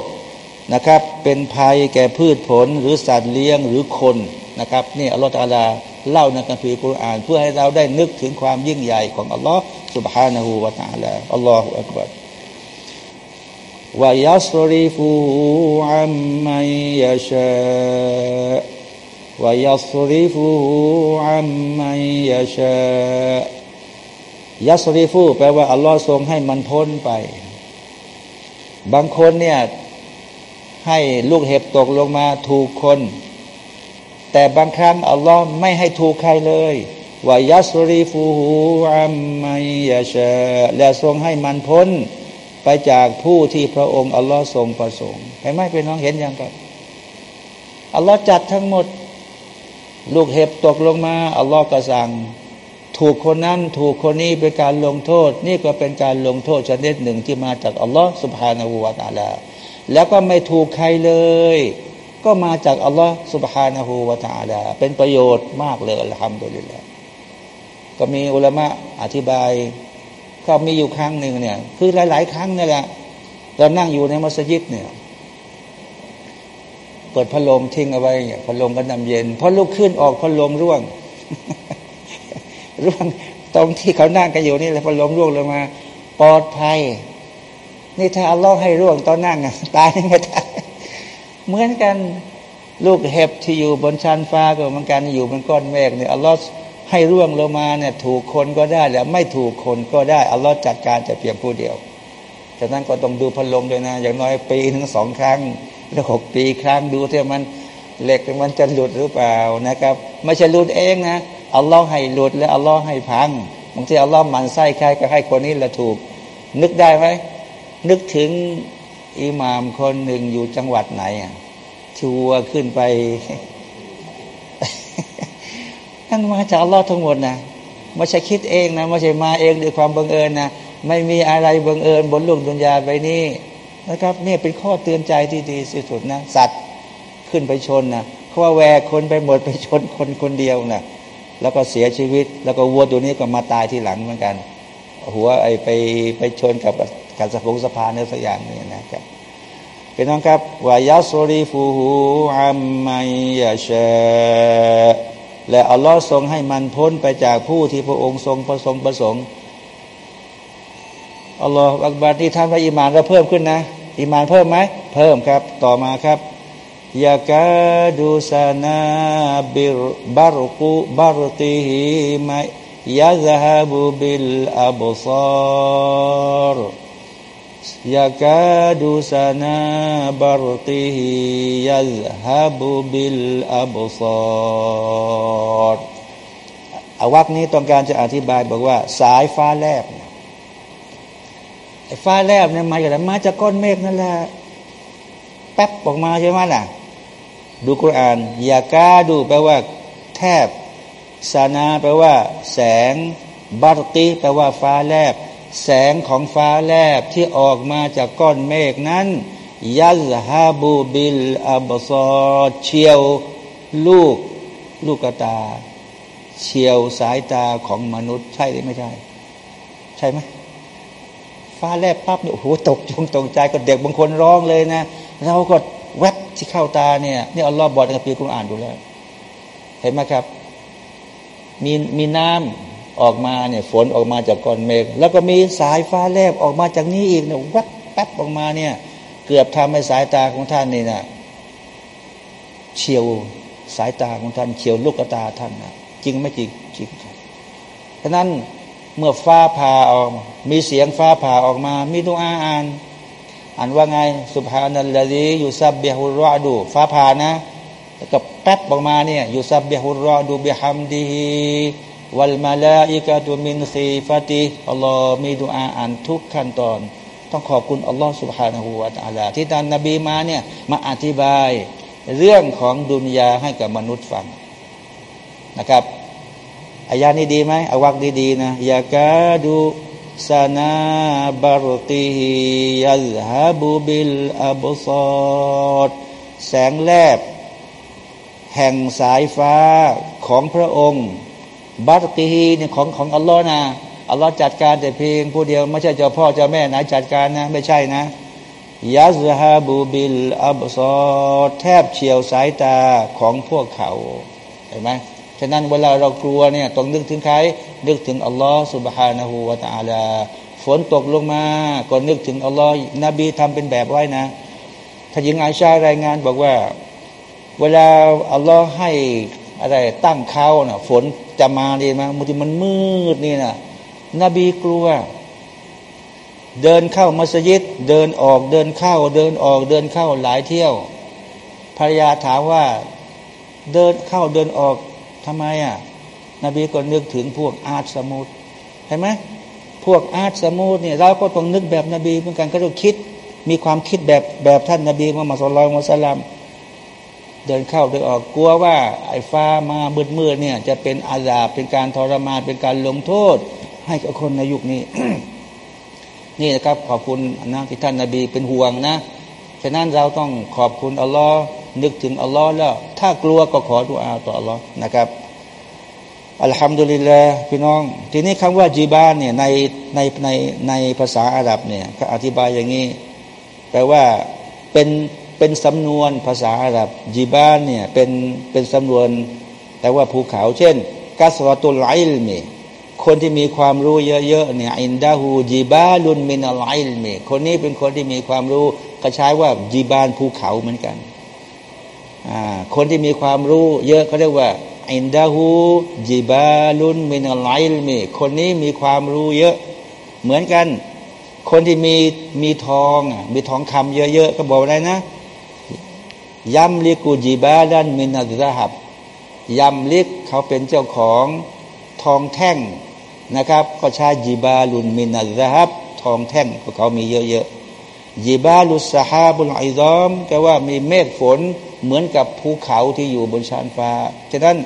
นะครับ เป็นภัยแก่พืชผลหรือสัตว์เลี้ยงหรือคนนะครับนี่อัลลอฮ์ตาลาเล่าในคัมภีร์กุรอาน เพื่อให้เราได้นึกถึงความยิ่งใหญ่ของอัลลอฮ์ سبحانه และ تعالى อัลลอฮฺอักบัร ويصرفه عمن يشاء ويصرفه عمن يشاء ยัสรีฟู ยัสรีฟูแปลว่าอัลลอฮ์ทรงให้มันพ้นไป บางคนเนี่ยให้ลูกเห็บตกลงมาถูกคน แต่บางครั้งอัลลอฮ์ไม่ให้ถูกใครเลยว่ายัสรีฟูฮูอัมมัยาชาและทรงให้มันพ้น ไปจากผู้ที่พระองค์อัลลอฮ์ทรงประสงค์เห็นไหมเป็นน้องเห็นอยังครับอัลลอฮ์จัดทั้งหมด ลูกเห็บตกลงมาอัลลอฮ์ก็สั่ง ถูกคนนั้นถูกคนนี้เป็นการลงโทษ นี่ก็เป็นการลงโทษชนิดหนึ่งที่มาจากอัลลอฮ์สุบฮานาหูวาตาลาแล้วก็ไม่ถูกใครเลย ก็มาจากอัลลอฮ์สุบฮานาหูวาตาลาเป็นประโยชน์มากเลยละทำโดยเลยก็มีอุลามะอธิบาย ก็มีอยู่ครั้งหนึ่งเนี่ย คือหลาย ๆ ครั้งนี่แหละเรานั่งอยู่ในมัสยิดเนี่ยเปิดพัดลมทิ้งเอาไว้เนี่ยพัดลมก็นำเย็นพอลุกขึ้นออกพัดลมร่วง ร่วงตรงที่เขานั่งกันอยู่นี่แหละพัดลมร่วงลงมาปลอดภัย นี่ถ้าอัลลอฮ์ให้ร่วงตอนนั่งอะตายไม่ตายเหมือนกันลูกเห็บที่อยู่บนชั้นฟ้าก็เหมือนกันอยู่บนก้อนเมฆเนี่ยอัลลอฮ์ให้ร่วงลงมาเนี่ยถูกคนก็ได้แล้วไม่ถูกคนก็ได้อัลลอฮ์จัดการจะเพียงผู้เดียวฉะนั้นก็ต้องดูพัดลมด้วยนะอย่างน้อยปีถึงสองครั้ง แล้วหกปีครั้งดูเที่มันเหล็กมันจะหลุดหรือเปล่านะครับ ไม่ใช่หลุดเองนะ อัลลอฮ์ให้หลุดและอัลลอฮ์ให้พังบางทีอัลลอฮ์มันไส้ใครก็ให้คนนี้ละถูก นึกได้ไหมนึกถึงอิหมามคนหนึ่งอยู่จังหวัดไหนอะชัวขึ้นไปนั่นมาจากอัลลอฮ์ทั้งหมดนะไม่ใช่คิดเองนะไม่ใช่มาเองด้วยความบังเอิญนะไม่มีอะไรบังเอิญบนโลกดุนยาไปนี่นะครับนี่เป็นข้อเตือนใจที่ดีสุดนะ สัตว์ขึ้นไปชนนะเขาว่าแวกคนไปหมดไปชนคนคนเดียวนะ แล้วก็เสียชีวิต แล้วก็วัวตัวนี้ก็มาตายที่หลังเหมือนกัน หัวไอไปไปชนกับกับสะพงสะพานในสักอย่างนี่นะครับเป็นน้องครับويصرفه عن من يشاءและอัลลอฮ์ทรงให้มันพ้นไปจากผู้ที่พระองค์ทรงประสงค์ประสงค์الله أكبرที่ท่านพระอิมานเราเพิ่มขึ้นนะอิมานเพิ่มไหมเพิ่มครับ ต่อมาครับ ยากาดูสนาบิรบารกุบารติฮิมายาซาบุบิลอับซารยากาดูสนาบารติฮิยาซาบุบิลอับซารอาวักนี้ต้องการจะอธิบายบอกว่า สายฟ้าแลบฟ้าแลบเนี่ยมาจากไหนมาจากก้อนเมฆนั่นแหละแป๊บออกมาใช่ไหมล่ะ ดูกุรานยากาดูแปลว่า แทบสานาแปลว่า แสงบารติแปลว่าฟ้าแลบ แสงของฟ้าแลบที่ออกมาจากก้อนเมฆนั้น ยัลฮาบูบิลอับซอเชียว ลูก ลูกตา เชียวสายตาของมนุษย์ ใช่หรือไม่ใช่ ใช่ไหมฟ้าแลบปั๊บเนี่ยโอ้โหตกจงตกใจก็เด็กบางคนร้องเลยนะ เราก็ แวบที่เข้าตาเนี่ยนี่อัลลอฮ์บอกในคัมภีร์คุรอานดูแล้ว เห็นไหมครับ มีมีน้ำออกมาเนี่ยฝนออกมาจากก้อนเมฆแล้วก็มีสายฟ้าแลบออกมาจากนี้อีกเนี่ยแวบแป๊บออกมาเนี่ย เกือบทำให้สายตาของท่านนี่นะเฉียวสายตาของท่านเฉียวลูกตาท่านนะจริงไม่จริงจริงครับฉะนั้นเมื่อฟ้าผ่าออก มีเสียงฟ้าผ่าออกมา มีตัวอาอ่าน อ่านว่าไงسبحان الذي يسبح الرعدฟ้าผ่านะแล้วก็แป๊บออกมาเนี่ยيسبح الرعد بحمده والملائكة من خيفتهอัลลอฮ์มีดูอาอ่านทุกขั้นตอน ต้องขอบคุณอัลลอฮ์سبحانه وتعالىที่ท่านนบีมาเนี่ยมาอธิบายเรื่องของดุนยาให้กับมนุษย์ฟังนะครับอายานี้ดีไหมอาวักดีๆนะอยากาดู สนาบารติฮิยัลฮาบูบิลอับซอดแสงแลบ แห่งสายฟ้าของพระองค์บารติฮีเนี่ยของของอัลลอฮ์นะอัลลอฮ์จัดการแต่เพียงผู้เดียวไม่ใช่เจ้าพ่อเจ้าแม่ไหนจัดการนะ ไม่ใช่นะยัซฮาบูบิลอับซอดแทบเฉียวสายตาของพวกเขา เห็นไหม ฉะนั้นเวลาเรากลัวเนี่ยต้องนึกถึงใคร นึกถึงอัลลอฮ์สุบฮานาหูวาตาลา ฝนตกลงมา ก็นึกถึงอัลลอฮ์นบีทำเป็นแบบไว้นะท่านหญิงอาชารายงานบอกว่า เวลาอัลลอฮ์ให้อะไรตั้งเขาเนะ่ะฝนจะมาดีมาบางทีมันมืดนี่นะนบีกลัว เดินเข้ามัสยิด เดินออกเดินเข้า เดินออกเดินเข้าหลายเที่ยวภรรยาถามว่า เดินเข้าเดินออก ทำไมอะ นบีก็นึกถึงพวกอาร์ตสมุดเห็นไหมพวกอาร์ตสมุดเนี่ยเราก็ต้องนึกแบบนบีเหมือนกันก็ต้องคิด มีความคิดแบบแบบท่านนบีมุฮัมมัดสุลลัลมุสลัมเดินเข้าเดินออกกลัวว่า ไอ้ฟ้ามามืดมืดเนี่ย จะเป็นอาญาเป็นการทรมานเป็นการลงโทษ ให้กับคนในยุคนี้นี่นะครับขอบคุณนะที่ท่านนบีเป็นห่วงนะฉะนั้นเราต้องขอบคุณอัลลอฮ์ นึกถึงอัลลอฮ์แล้ว ถ้ากลัวก็ขอดุอาต่ออัลลอฮ์นะครับอัลฮัมดุลิลลาห์พี่น้อง ทีนี้คำว่าจีบานเนี่ยในในในในภาษาอาหรับเนี่ยเขาอธิบายอย่างนี้แปลว่าเป็นเป็นสำนวนภาษาอาหรับจีบานเนี่ยเป็นเป็นสำนวนแต่ว่าภูเขา เช่นกัสรตุลไลล์มีคนที่มีความรู้เยอะๆเนี่ยอินดาหูจีบาลุนมินาไลลมีคนนี้เป็นคนที่มีความรู้ก็ใช้ว่าจีบานภูเขาเหมือนกัน คนที่มีความรู้ เยอะเขาเรียกว่าอินดาหูจิบาลุนมินาไลมีคนนี้มีความรู้เยอะ เหมือนกัน คนที่มีมีทอง มีทองคำเยอะๆก็บอกอะไรนะยัมลิกูจิบาลันมินาซาฮับยัมลิกเขาเป็นเจ้าของทองแท่งนะครับ ก็ใช้จิบาลุนมินาซาฮับทองแท่งของเขามีเยอะๆจิบาลุสฮาบุลไอซอมแปลว่ามีเมฆฝน เหมือนกับภูเขาที่อยู่บนชานฟ้า ฉะนั้น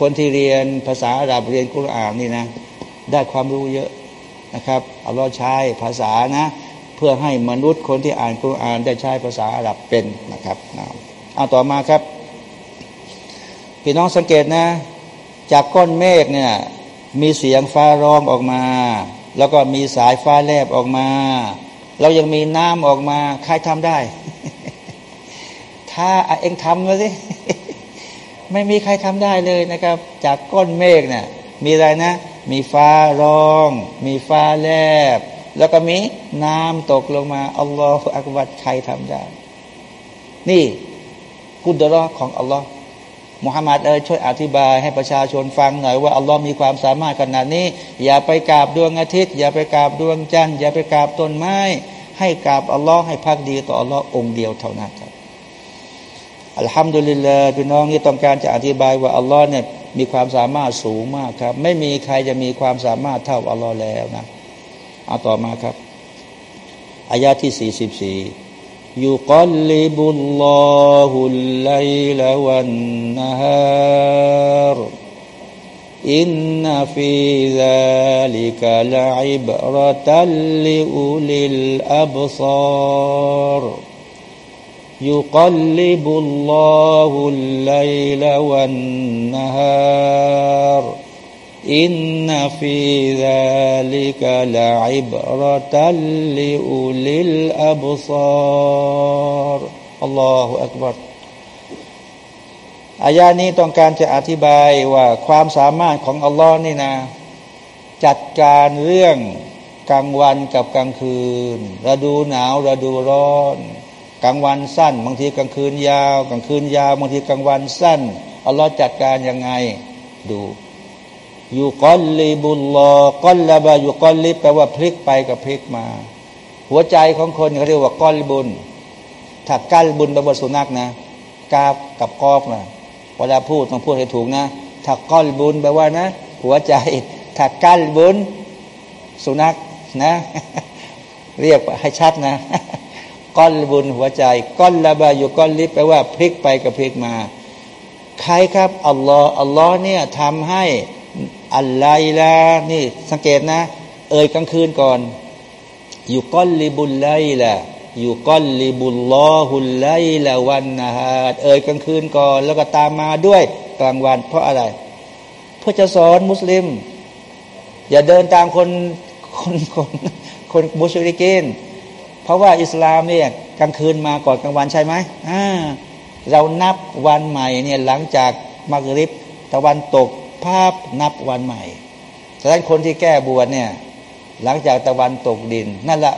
คนที่เรียนภาษาอาหรับเรียนกุรอานนี่นะ ได้ความรู้เยอะนะครับอัลลอฮ์ใช้ภาษานะ เพื่อให้มนุษย์คนที่อ่านกุรอานได้ใช้ภาษาอาหรับเป็นนะครับเอาต่อมาครับ พี่น้องสังเกตนะ จากก้อนเมฆเนี่ยมีเสียงฟ้าร้องออกมา แล้วก็มีสายฟ้าแลบออกมา เรายังมีน้ำออกมา ใครทำได้ ถ้าเองทำมาสิไม่มีใครทำได้เลยนะครับ จากก้อนเมฆเนะ่ยมีอะไรนะ มีฟ้าร้อง มีฟ้าแลบ แล้วก็มีน้ำตกลงมาอัลลอฮฺอักบัดใครทำได้ นี่กุดรอของอัลลอฮ์มุฮัมมัดเออช่วยอธิบายให้ประชาชนฟังหน่อยว่าอัลลอฮ์มีความสามารถขนาดนี้ อย่าไปกราบดวงอาทิตย์ อย่าไปกราบดวงจันทร์อย่าไปกราบต้นไม้ ให้กราบอัลลอฮ์ให้พักดีต่ออัลลอฮ์องเดียวเท่านั้นครับ อัลฮัมดุลิลลาห์พี่น้องนี่ต้องการจะอธิบายว่าอัลลอฮ์เนี่ยมีความสามารถสูงมากครับ ไม่มีใครจะมีความสามารถเท่าอัลลอฮ์แล้วนะเอาต่อมาครับอายาที่สี่สิบสี่ยุกลิบุลลอฮุลไลลวันนะฮารอินนฟิซาลิกะลัยบรตัลลิอุลิลอับซาร يقلب الله الليل والنهار إن في ذلك لعبرة لأولي الأبصار الله أكبر อายานี้ต้องการจะอธิบายว่าความสามารถของอัลลอฮ์นี่นะ จัดการเรื่องกลางวันกับกลางคืนฤดูหนาวฤดูร้อน กลางวันสั้น บางทีกลางคืนยาวกลางคืนยาว บางทีกลางวันสั้นอัลลอฮ์จัดการยังไงดูอยู่ก้อนลีบุลลอก้อนละบาอยู่ก้อนลิบแปลว่าพลิกไปกับพลิกมา หัวใจของคนเขาเรียกว่าก้อนบุญถ้ากั้นบุญแปลว่าสุนัขนะกาบกับกอบนะเวลาพูดต้องพูดให้ถูกนะถ้าก้อนบุญแปลว่านะ หัวใจถ้ากั้นบุญสุนัขนะ เรียกให้ชัดนะ ก้อนบุญหัวใจ ก้อนละบาอยู่ก้อนลิบแปลว่าพลิกไปกับพลิกมา ใครครับอัลลอฮ์อัลลอฮ์เนี่ยทำให้อัลไลลานี่สังเกตนะ เอ่ยกลางคืนก่อน อยู่ก้อนลิบุลไลละอยู่ก้อนลิบุลลอฮุลไลละวันนะฮะเอ่ยกลางคืนก่อน แล้วก็ตามมาด้วยกลางวัน เพราะอะไร เพื่อจะสอนมุสลิม อย่าเดินตามคนคนคนคนมุสลิม เพราะว่าอิสลามเนี่ยกลางคืนมาก่อนกลางวันใช่ไหมอ่าเรานับวันใหม่เนี่ยหลังจากมักริบตะวันตกภาพนับวันใหม่ฉะนั้นคนที่แก้บวชเนี่ยหลังจากตะวันตกดิน นั่นละ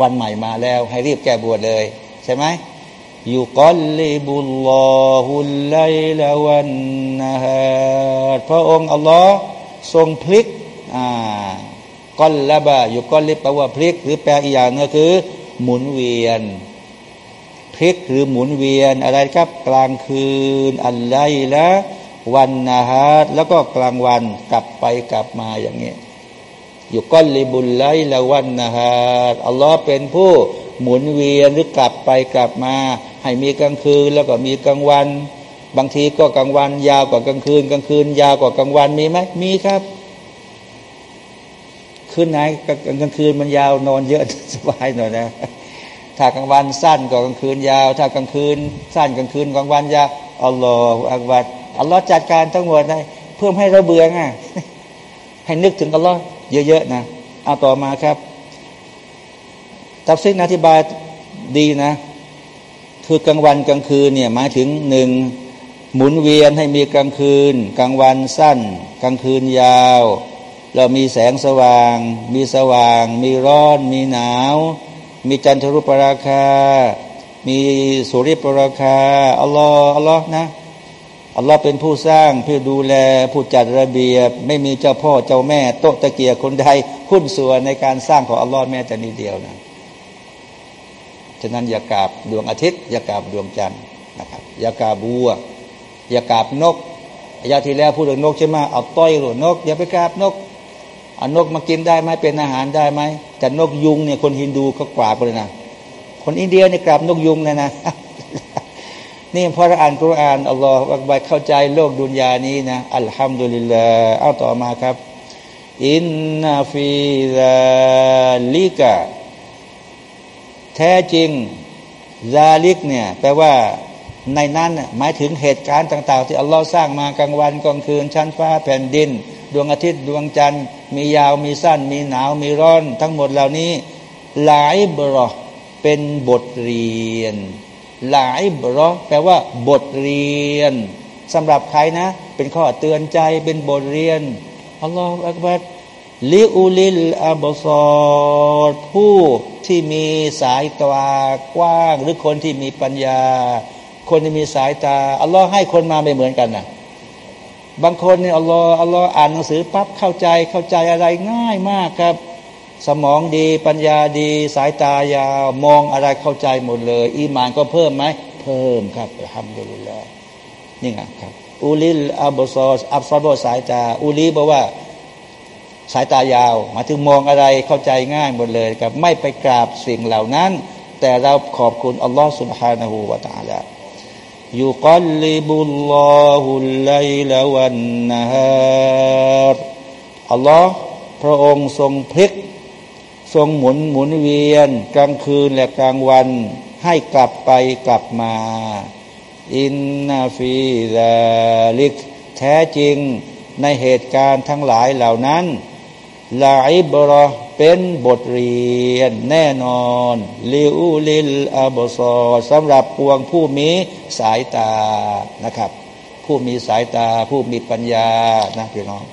วันใหม่มาแล้ว ให้รีบแก้บวชเลย ใช่ไหมอยู่กอลลิบุลลอฮุลไลลาวันนะฮะพระองค์อัลลอฮ์ทรงพลิกอ่ากอลละบะอยู่กอลลิแปลว่าพลิก หรือแปลอีกอย่างนึงคือ หมุนเวียนพลิกหรือหมุนเวียนอะไรครับกลางคืนอะไรละวันนาฮาดแล้วก็กลางวันกลับไปกลับมาอย่างนี้อยู่ก้อนลิบุลไลละวันนาฮาดอัลลอฮ์เป็นผู้หมุนเวียนหรือกลับไปกลับมา ให้มีกลางคืนแล้วก็มีกลางวัน บางทีก็กลางวัน ยาวกว่ากลางคืน กลางคืน ยาวกว่ากลางวันมีไหมมีครับ คืนไหนกลางคืนมันยาวนอนเยอะสบายหน่อยนะถ้ากลางวันสั้นกว่ากลางคืนยาว ถ้ากลางคืนสั้นกลางคืนกลางวันยาวอัลลอฮฺอักบัดอัลลอฮ์จัดการทั้งหมดได้เพื่อให้เราเบื่อไงให้นึกถึงอัลลอฮ์เยอะๆนะเอาต่อมาครับตับซิกอธิบายดีนะ คือกลางวันกลางคืนเนี่ยหมายถึงหนึ่งหมุนเวียนให้มีกลางคืน กลางวันสั้น กลางคืนยาว เรามีแสงสว่าง มีสว่าง มีร้อน มีหนาว มีจันทรุปราคา มีสุริปราคาอัลลอฮ์อัลลอฮ์นะอัลลอฮ์เป็นผู้สร้างเพื่อดูแลผู้จัดระเบียบ ไม่มีเจ้าพ่อเจ้าแม่ โต๊ะตะเกียคนใดหุ้นส่วนในการสร้างของอัลลอฮ์แม้แต่นิดเดียวนะฉะนั้นอย่ากราบดวงอาทิตย์ อย่ากราบดวงจันทร์นะครับอย่ากราบบัว อย่ากราบนกอยาที่แล้วพูดถึงนกใช่ไหมเอาต้อยหรือนก อย่าไปกราบนก เอานกมากินได้ไหมเป็นอาหารได้ไหมแต่นกยุงเนี่ยคนฮินดูก็กราบเลยนะคนอินเดียเนี่ยกราบนกยุงเลยนะนี่พอเราอ่านกุรอานالله أكبرเข้าใจโลกดุนยานี้นะالحمد للهเอาต่อมาครับ إن في ذلكแท้จริงذلكเนี่ยแปลว่าในนั้นหมายถึงเหตุการณ์ต่าง ๆ ที่อัลลอฮ์สร้างมากลางวันกลางคืนชั้นฟ้าแผ่นดิน ดวงอาทิตย์ดวงจันทร์ มียาวมีสั้น มีหนาวมีร้อน ทั้งหมดเหล่านี้ หลายบรอเป็นบทเรียน หลายบรอแปลว่า บทเรียนสำหรับใครนะ เป็นข้อเตือนใจเป็นบทเรียนอัลลอฮฺอักบัดลิอูลิลอับซอดผู้ที่มีสายตากว้าง หรือคนที่มีปัญญาคคนที่มีสายตาอัลลอฮ์ให้คนมาไม่เหมือนกันนะ บางคนเนี่ยอัลลอฮ์อัลลอฮ์อ่านหนังสือปั๊บเข้าใจเข้าใจอะไรง่ายมากครับ สมองดีปัญญาดีสายตายาวมองอะไรเข้าใจหมดเลย อีมานก็เพิ่มไหมเพิ่มครับทำดูแลนี่ไงครับอุลิลอับซอสอับซอบสายตาอุลีบอกว่าสายตายาวมาถึงมองอะไรเข้าใจง่ายหมดเลยครับไม่ไปกราบสิ่งเหล่านั้น แต่เราขอบคุณอัลลอฮ์ سبحانه และ تعالى นนะฮารอัลลอฮ์พระองค์ทรงพลิก ทรงหมุนหมุนเวียน กลางคืนและกลางวัน ให้กลับไปกลับมา อินนาฟีลาลิก แท้จริงในเหตุการณ์ทั้งหลายเหล่านั้นลาอิบรอ เป็นบทเรียนแน่นอนลิวลิลอาบซอสำหรับปวงผู้มีสายตานะครับ ผู้มีสายตาผู้มีปัญญานะพี่น้อง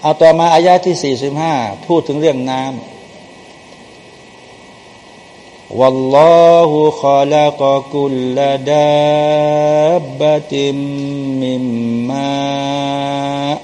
เอาต่อมาอายาที่ 45 พูดถึงเรื่องน้ำวัลลอฮุขลากกุลลดาบบติมมิมมา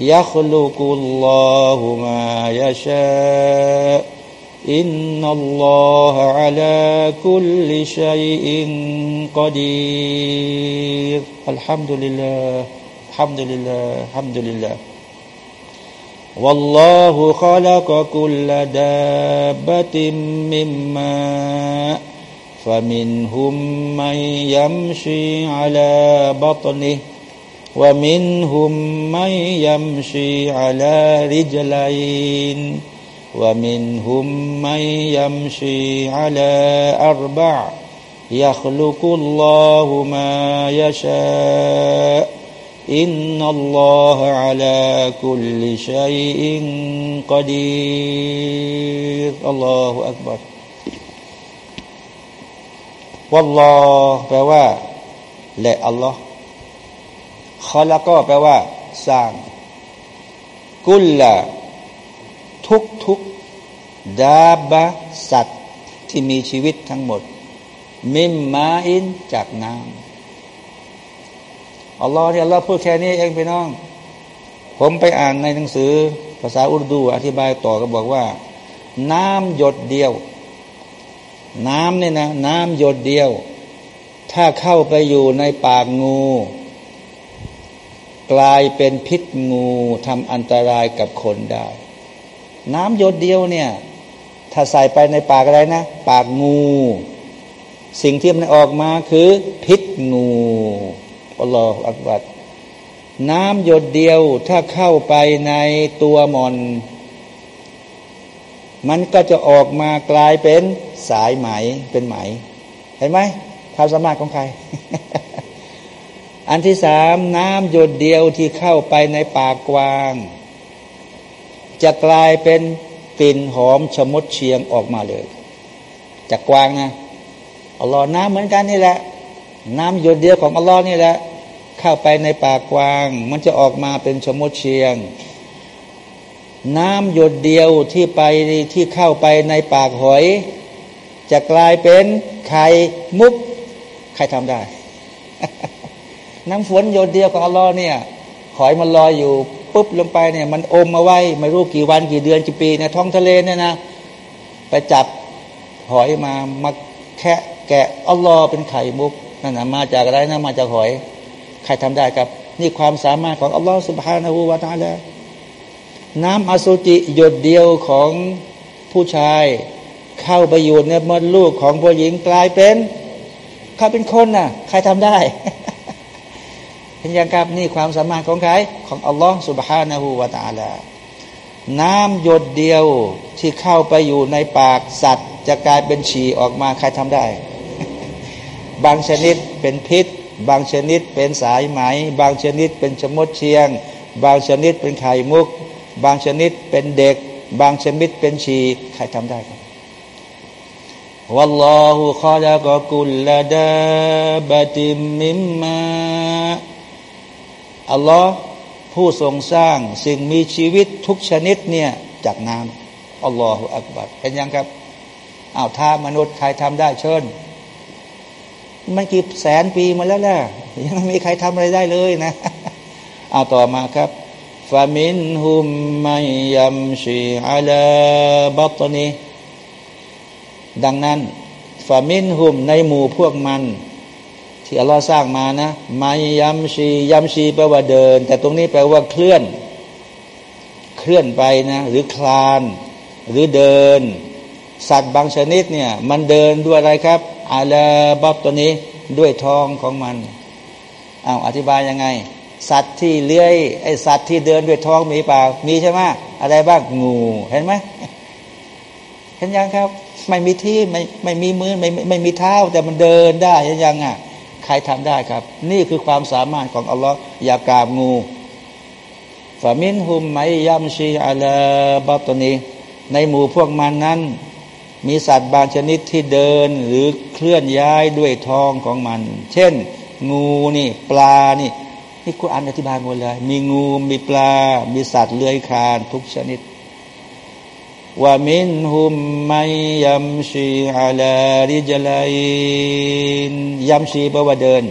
يخلق الله ما يشاء. إن الله على كل شيء قدير. الحمد لله الحمد لله الحمد لله. والله خلق كل دابة مما فمنهم من يمشي على بطنه ومنهم من يمشي على رجلين ومنهم من يمشي على أربع يخلق الله ما يشاء إن الله على كل شيء قدير الله أكبر والله แปลว่าและอัลลอฮ์ คอละก็แปลว่า สร้าง กุลละทุกทุกดาบะสัตว์ที่มีชีวิตทั้งหมด มิมมาอินจากน้ำอัลลอฮ์ที่อัลลอฮ์พูดแค่นี้เองพี่น้อง ผมไปอ่านในหนังสือ ภาษาอุรดู อธิบายต่อก็บอกว่า น้ำหยดเดียว น้ำเนี่ยนะ น้ำหยดเดียว ถ้าเข้าไปอยู่ในปากงู กลายเป็นพิษงูทำอันตรายกับคนได้ น้ำหยดเดียวเนี่ย ถ้าใส่ไปในปากอะไรนะ ปากงู สิ่งที่มันออกมาคือ พิษงูอัลลอฮฺอักบัดน้ำหยดเดียวถ้าเข้าไปในตัวมอน มันก็จะออกมากลายเป็นสายไหมเป็นไหม เห็นไหมความสามารถของใคร อันที่สามน้ำหยดเดียวที่เข้าไปในปากกวาง จะกลายเป็นกลิ่นหอมชมดเชียงออกมาเลย จากกวางนะอัลลอฮ์น้ำเหมือนกันนี่แหละ น้ำหยดเดียวของอัลลอฮ์นี่แหละเข้าไปในปากกวาง มันจะออกมาเป็นชมดเชียง น้ำหยดเดียวที่ไปที่เข้าไปในปากหอย จะกลายเป็นไข่มุก ใครทำได้ น้ำฝนโยดเดียวของอัลลอฮ์เนี่ยหอยมันลอยอยู่ปุ๊บลงไปเนี่ย มันอมมาไว้ไม่รู้กี่วันกี่เดือนกี่ปีเนี่ยท้องทะเลเนี่ยนะไปจับหอยมามาแคะแกะอัลลอฮ์เป็นไข่มุกนั่นนะมาจากอะไรนะมาจากหอย ใครทำได้ครับ นี่ความสามารถของอัลลอฮ์สุบฮานาหูวาตาแล้วน้ำอสุจิหยดเดียวของผู้ชาย เข้าไปอยู่ในมดลูกของผู้หญิงกลายเป็นเขาเป็นคนน่ะ ใครทำได้ เห็นยังครับนี่ความสามารถของใครของอัลลอฮ์สุบฮานาหูวาตาลาน้ำหยดเดียวที่เข้าไปอยู่ในปากสัตว์ จะกลายเป็นฉี่ออกมาใครทำได้ บางชนิดเป็นพิษ บางชนิดเป็นสายไหม บางชนิดเป็นชมดเชียง บางชนิดเป็นไข่มุก บางชนิดเป็นเด็ก บางชนิดเป็นชีใครทำได้ครับวัลลอฮุขลักกุลละดาบติมิมมา อัลลอฮ์ผู้ทรงสร้างสิ่งมีชีวิตทุกชนิดเนี่ยจากน้ำอัลลอฮฺอักบัดเห็นยังครับอ้าวถ้ามนุษย์ใครทำได้เชิญมันกี่แสนปีมาแล้วแหละยังไม่มีใครทำอะไรได้เลยนะเอาต่อมาครับฟามินฮุมไมยัมชีอัลบัตนีดังนั้นฟามินฮุมในหมู่พวกมัน ที่อัลลอฮ์สร้างมานะมายัมชียัมชีแปลว่าเดิน แต่ตรงนี้แปลว่าเคลื่อน เคลื่อนไปนะหรือคลาน หรือเดิน สัตว์บางชนิดเนี่ย มันเดินด้วยอะไรครับอาลาบับตัวนี้ด้วยท้องของมันอ้าวอธิบายยังไง สัตว์ที่เลื้อยไอสัตว์ที่เดินด้วยท้องมีเปล่ามีใช่ไหมอะไรบ้างงูเห็นไหมเห็นยังครับ ไม่มีที่ไม่ไม่มีมือไม่ไม่มีเท้าแต่มันเดินได้ยังยังอะ รทำได้ครับ นี่คือความสามารถของอัลลอฮ์อย่ากาบงูฟามินหุมไมยัมชีอัลบัตนีในหมู่พวกมันนั้น มีสัตว์บางชนิดที่เดินหรือเคลื่อนย้ายด้วยท้องของมัน เช่น งูนี่ ปลานี่นี่คุณอ่านอธิบายหมดเลย มีงูมีปลา มีสัตว์เลื้อยคลานทุกชนิด ว่ามินหุมไมยัมชีอาลาริจลัยยัมชีแปลว่าเดิน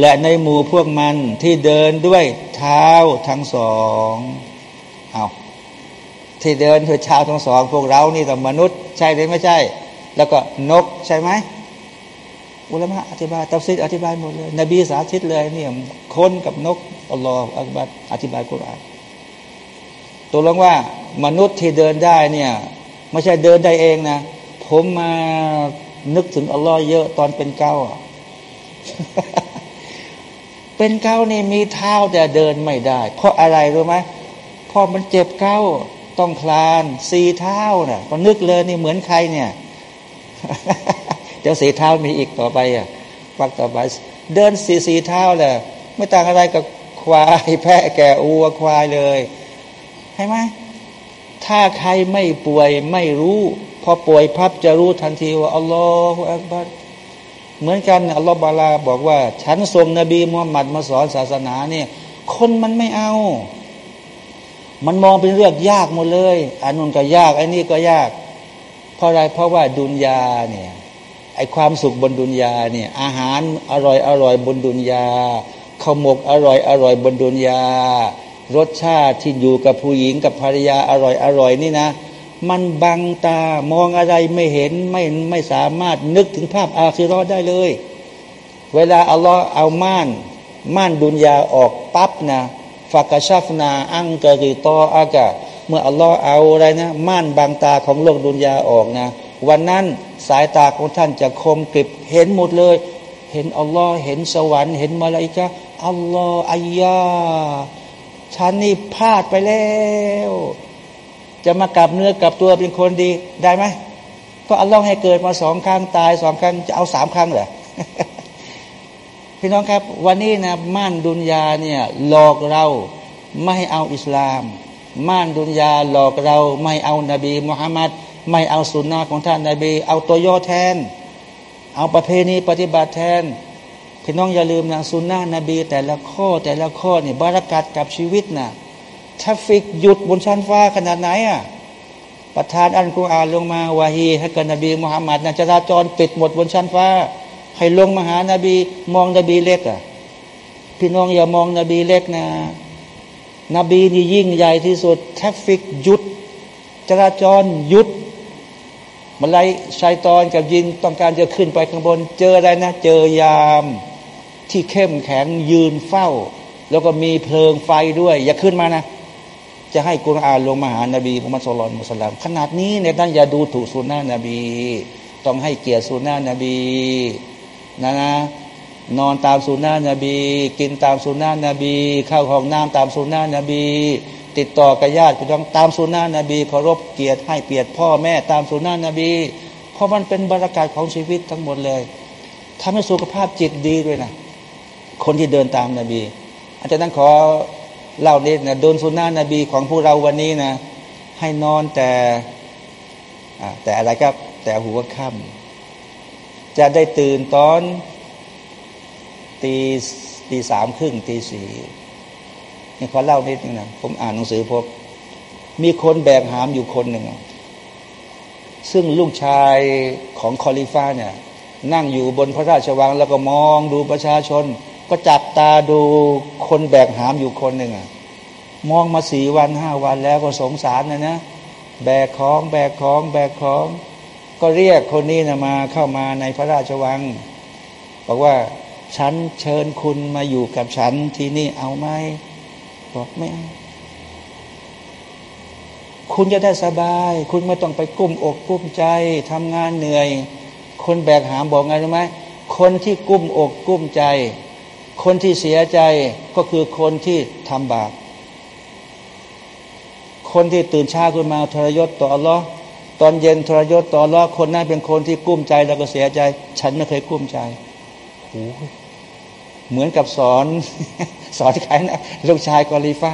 และในหมู่พวกมันที่เดินด้วยเท้าทั้งสองเอาที่เดินด้วยเท้าทั้งสอง พวกเรานี่ต่มนุษย์ ใช่หรือไม่ใช่ แล้วก็นกใช่ไหมอุลามะอธิบายตัฟซิดอธิบายหมดเลย นบีสาธิตเลยเนี่ยคนกับนกอัลลอฮฺอักบัดอธิบายกุรอาน ตัวลงว่ามนุษย์ที่เดินได้เนี่ยไม่ใช่เดินได้เองนะ ผมมานึกถึงอัลลอฮ์เยอะตอนเป็นเก้าเป็นเก้านี่มีเท้าแต่เดินไม่ได้ เพราะอะไรรู้ไหมเพราะมันเจ็บเก้าต้องคลานสี่เท้านะ่ะก็นึกเลยนี่เหมือนใครเนี่ยเดี๋ยวสี่เท้ามีอีกต่อไปอะฟักต่อไปเดินสี่สี่เท้าแหละไม่ต่างอะไรกับควายแพะแกะอัวควายเลย ช่ไหมถ้าใครไม่ป่วยไม่รู้ พอป่วยพับจะรู้ทันทีว่าอัลลอฮฺอักบัรเหมือนกันอัลลอฮฺบาลาบอกว่า ฉันส่งนบีมุฮัมมัดมาสอนศาสนาเนี่ย คนมันไม่เอา มันมองเป็นเรื่องยากหมดเลยอันนู้นก็ยากไอ้นี่ก็ยาก เพราะอะไรเพราะว่าดุนยาเนี่ยไอความสุขบนดุนยาเนี่ยอาหารอร่อยอร่อยบนดุนยาข้าวหมกอร่อยอร่อยบนดุนยา รสชาติที่อยู่กับผู้หญิงกับภรรยาอร่อยอร่อยนี่นะ มันบังตามองอะไรไม่เห็นไม่ไม่สามารถนึกถึงภาพอาคิรอได้เลย เวลาอัลลอฮ์เอาม่าน ม่านดุนยาออกปั๊บนะฟักชัฟนาอังกะริตออากะ เมื่ออัลลอฮ์เอาอะไรนะ ม่านบางตาของโลกดุนยาออกนะ วันนั้นสายตาของท่านจะคมกริบเห็นหมดเลย เห็นอัลลอฮ์เห็นสวรรค์เห็นมาลาอิกะอัลลอฮ์อายา ฉันนี่พลาดไปแล้ว จะมากลับเนื้อกลับตัวเป็นคนดีได้ไหมก็อัลลอฮ์ให้เกิดมาสองครั้งตายสองครั้งจะเอาสามครั้งเหรอพี่น้องครับ วันนี้นะม่านดุนยาเนี่ยหลอกเราไม่เอาอิสลาม ม่านดุนยาหลอกเราไม่เอานาบีมุฮัมมัดไม่เอาสุนนะของท่านนาบี เอาตัวย่อแทน เอาประเพณีปฏิบัติแทน พี่น้องอย่าลืมนะสุนนะนบีแต่ละข้อแต่ละข้อนี่บารักัดกับชีวิตนะ traffic หยุดบนชั้นฟ้าขนาดไหนอะประทานอันกุรอานลงมาวาฮีให้กับนบีมุฮัมมัดนะจราจรปิดหมดบนชั้นฟ้า ให้ลงมาหานาบี มองนบีเล็กอะพี่น้องอย่ามองนบีเล็กนะ นบีนี่ยิ่งใหญ่ที่สุด traffic หยุด จราจรหยุดมาไล่ชายตอนกับยินต้องการจะขึ้นไปข้างบน เจออะไรนะ เจอยาม ที่เข้มแข็งยืนเฝ้า แล้วก็มีเพลิงไฟด้วย อย่าขึ้นมานะ จะให้กุรอานลงมาหานาบีมุฮัมมัดสุลลัลมุสลิมขนาดนี้เนี่ยท่านอย่าดูถูกสุนนะนบี ต้องให้เกียรติสุนนะนบีนะนะนอนตามสุนนะนบี กินตามสุนนะนบี เข้าห้องน้ำตามสุนนะนบี ติดต่อกับญาติพี่น้องตามสุนนะนบีเคารพเกียรติให้เกียรติพ่อแม่ตามสุนนะนบี เพราะมันเป็นบรรยากาศของชีวิตทั้งหมดเลยทำให้สุขภาพจิตดีด้วยนะ คนที่เดินตามนาบี อาจารย์นั้นขอเล่าเนิดนะโดนสุนนะนบีของพวกเราวันนี้นะให้นอนแต่แต่อะไรครับ แต่หัวค่ำจะได้ตื่นตอนตีตีสามครึ่งตีสี่นี่ขอเล่านิดนึงนะผมอ่านหนังสือพบ มีคนแบกหามอยู่คนหนึ่งซึ่งลูกชายของคอลิฟ้าเนี่ยนั่งอยู่บนพระราชวังแล้วก็มองดูประชาชน ก็จับตาดูคนแบกหามอยู่คนหนึ่งอะมองมาสี่วันห้าวันแล้วก็สงสารนะนะแบกของ แบกของ แบกของ ก็เรียกคนนี้นะมาเข้ามาในพระราชวัง บอกว่าฉันเชิญคุณมาอยู่กับฉันที่นี่เอาไหมบอกไม่เอาคุณจะได้สบาย คุณไม่ต้องไปกุ้มอกกุ้มใจทำงานเหนื่อย คนแบกหามบอกไงรู้ไหมคนที่กุ้มอกกุ้มใจ คนที่เสียใจก็คือคนที่ทำบาป คนที่ตื่นเช้าขึ้นมาทรยศต่ออัลลอฮ์ตอนเย็นทรยศต่ออัลลอฮ์คนนั้นเป็นคนที่กุ้มใจแล้วก็เสียใจ ฉันไม่เคยกุ้มใจโอ้เหมือนกับสอน สอนใครนะลูกชายกอลีฟ้า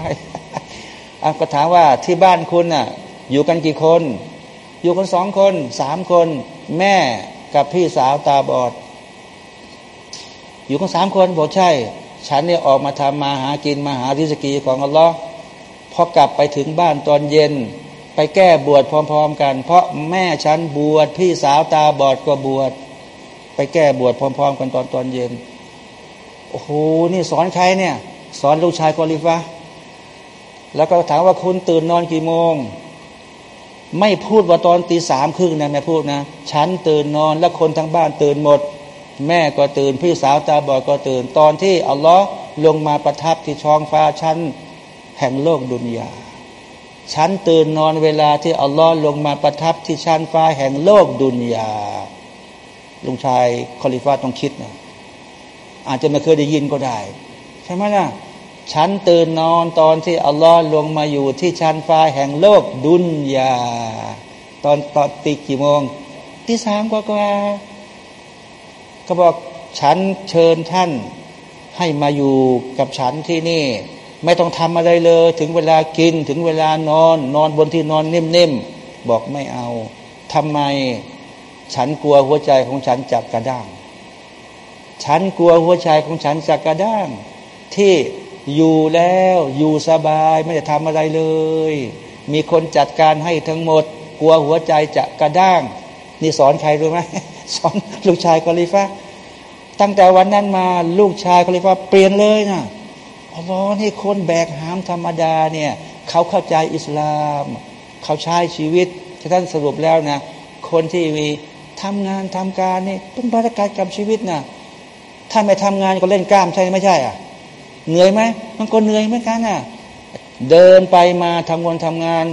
อะก็ถามว่าที่บ้านคุณน่ะ อยู่กันกี่คน อยู่กันสองคนสามคน แม่กับพี่สาวตาบอด อยู่กันสามคนบอกใช่ ฉันเนี่ยออกมาทำมาหากินมาหาริสกีของอัลลอฮ์พอกลับไปถึงบ้านตอนเย็น ไปแก้บวชพร้อม ๆ กัน เพราะแม่ฉันบวชพี่สาวตาบอดก็บวชไปแก้บวชพร้อม ๆ กันตอนตอนเย็นโอ้โหนี่สอนใครเนี่ย สอนลูกชายกอลิฟะแล้วก็ถามว่าคุณตื่นนอนกี่โมง ไม่พูดว่าตอนตีสามครึ่งนะแม่พูดนะ ฉันตื่นนอนแล้วคนทั้งบ้านตื่นหมด แม่ก็ตื่นพี่สาวตาบอดก็ตื่น ตอนที่อัลลอฮ์ลงมาประทับที่ช่องฟ้าชั้น แห่งโลกดุนยาฉันตื่นนอนเวลาที่อัลลอฮ์ลงมาประทับที่ชั้นฟ้าแห่งโลกดุนยาลุงชายคอลิฟ้าต้องคิดนะอาจจะไม่เคยได้ยินก็ได้ ใช่ไหมนะ่ะฉันตื่นนอนตอนที่อัลลอฮ์ลงมาอยู่ที่ชั้นฟ้าแห่งโลกดุนยา ตอนตอนตีกี่โมงที่สามกว่าก็ ก็บอกฉันเชิญท่านให้มาอยู่กับฉันที่นี่ ไม่ต้องทำอะไรเลย ถึงเวลากินถึงเวลานอน นอนบนที่นอนนิ่มๆบอกไม่เอาทำไมฉันกลัวหัวใจของฉันจับกระด้าง ฉันกลัวหัวใจของฉันจับกระด้าง ที่อยู่แล้วอยู่สบายไม่ได้ทำอะไรเลย มีคนจัดการให้ทั้งหมด กลัวหัวใจจะกระด้าง นี่สอนใครรู้ไหมสอนลูกชายกอลิฟ้าตั้งแต่วันนั้นมาลูกชายกอลิฟ้าเปลี่ยนเลยนะอัลลอฮ์นี่คนแบกหามธรรมดาเนี่ยเขาเข้าใจอิสลาม เขาใช้ชีวิตท่านสรุปแล้วนะคนที่มีทำงานทำการนี่เป็นบรรยากาศกับชีวิตนะถ้าไม่ทำงานก็เล่นกล้ามใช่ไม่ใช่อะเหนื่อยไหมมันก็เหนื่อยเหมือนกันอะเดินไปมาทำงานทำงาน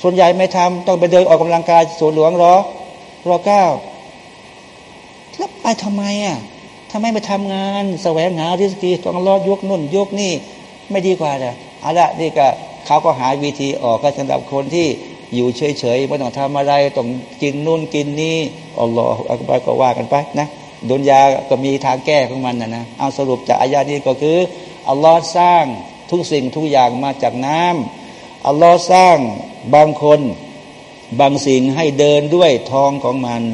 ส่วนใหญ่ไม่ทำต้องไปเดินออกกำลังกายสวนหลวงหรอ รอเก้าแล้วไปทำไมอะถ้าไม่ไปทำงาน แสวงหาริสกีต้องรอยกนุ่นยกนี่ ไม่ดีกว่าเลยเอาละนี่ก็เขาก็หาวิธีออกก็สำหรับคนที่อยู่เฉยๆไม่ต้องทำอะไรต้องกินนู่นกินนี่อัลลอฮฺอักบารก็ว่ากันไปนะดุนยาก็มีทางแก้ของมันนะนะเอาสรุปจากอายานี้ก็คืออัลลอฮ์สร้างทุกสิ่งทุกอย่างมาจากน้ำอัลลอฮ์สร้างบางคน บางสิ่งให้เดินด้วยทองของมัน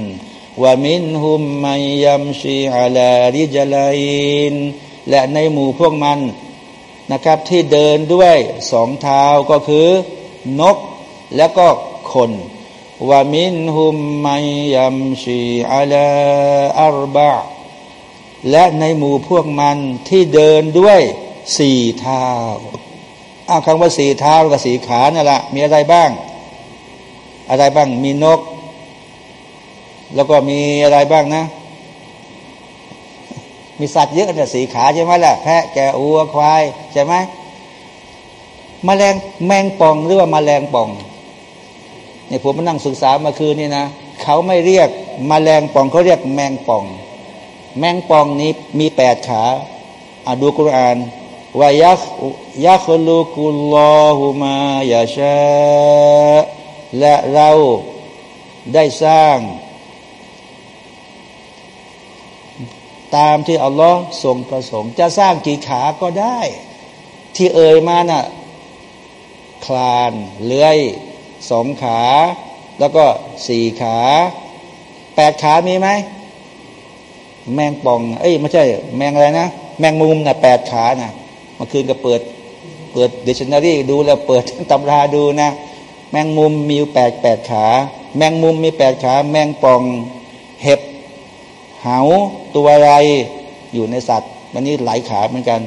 ว่ามินหุมมายัมชีอาลาริจลายนและในหมู่พวกมันนะครับที่เดินด้วยสองเท้าก็คือนกแล้วก็คนว่ามินหุมมายัมชีอาลาอัรบะและในหมู่พวกมันที่เดินด้วยสี่เท้าอ้าวคำว่าสี่เท้ากับสี่ขาเนี่แหละมีอะไรบ้าง อะไรบ้างมีนก แล้วก็มีอะไรบ้างนะ มีสัตว์เยอะแต่สีขาใช่ไหมล่ะแพะแกะอัวควายใช่ไหมมแมลงแมงป่องหรือว่ามาแมลงป่องเนี่ยผมมานั่งศึกษามาคืนนี่นะเขาไม่เรียกมแมลงป่องเขาเรียกแมงป่อง แมงป่องนี้มีแปดขาอ่าดูกุรานวายักยักลูกุลลอฮุมายาชา และเราได้สร้าง ตามที่อัลลอฮ์ทรงประสงค์ จะสร้างกี่ขาก็ได้ ที่เอ่ยมาน่ะคลานเลื้อยสองขา แล้วก็สี่ขาแปดขามีไหมแมงป่อง เอ้ยไม่ใช่ แมงอะไรนะ แมงมุมนะ่ะแปดขานะ่ะเมื่อคืนก็เปิด เปิดเดชันนารีดูแล้วเปิดตำราดูนะ แมงมุมมีแปดแปดขา แมงมุมมีแปดขา แมงป่อง เห็บ เหา ตัวอะไร อยู่ในสัตว์มันนี่หลายขาเหมือนกัน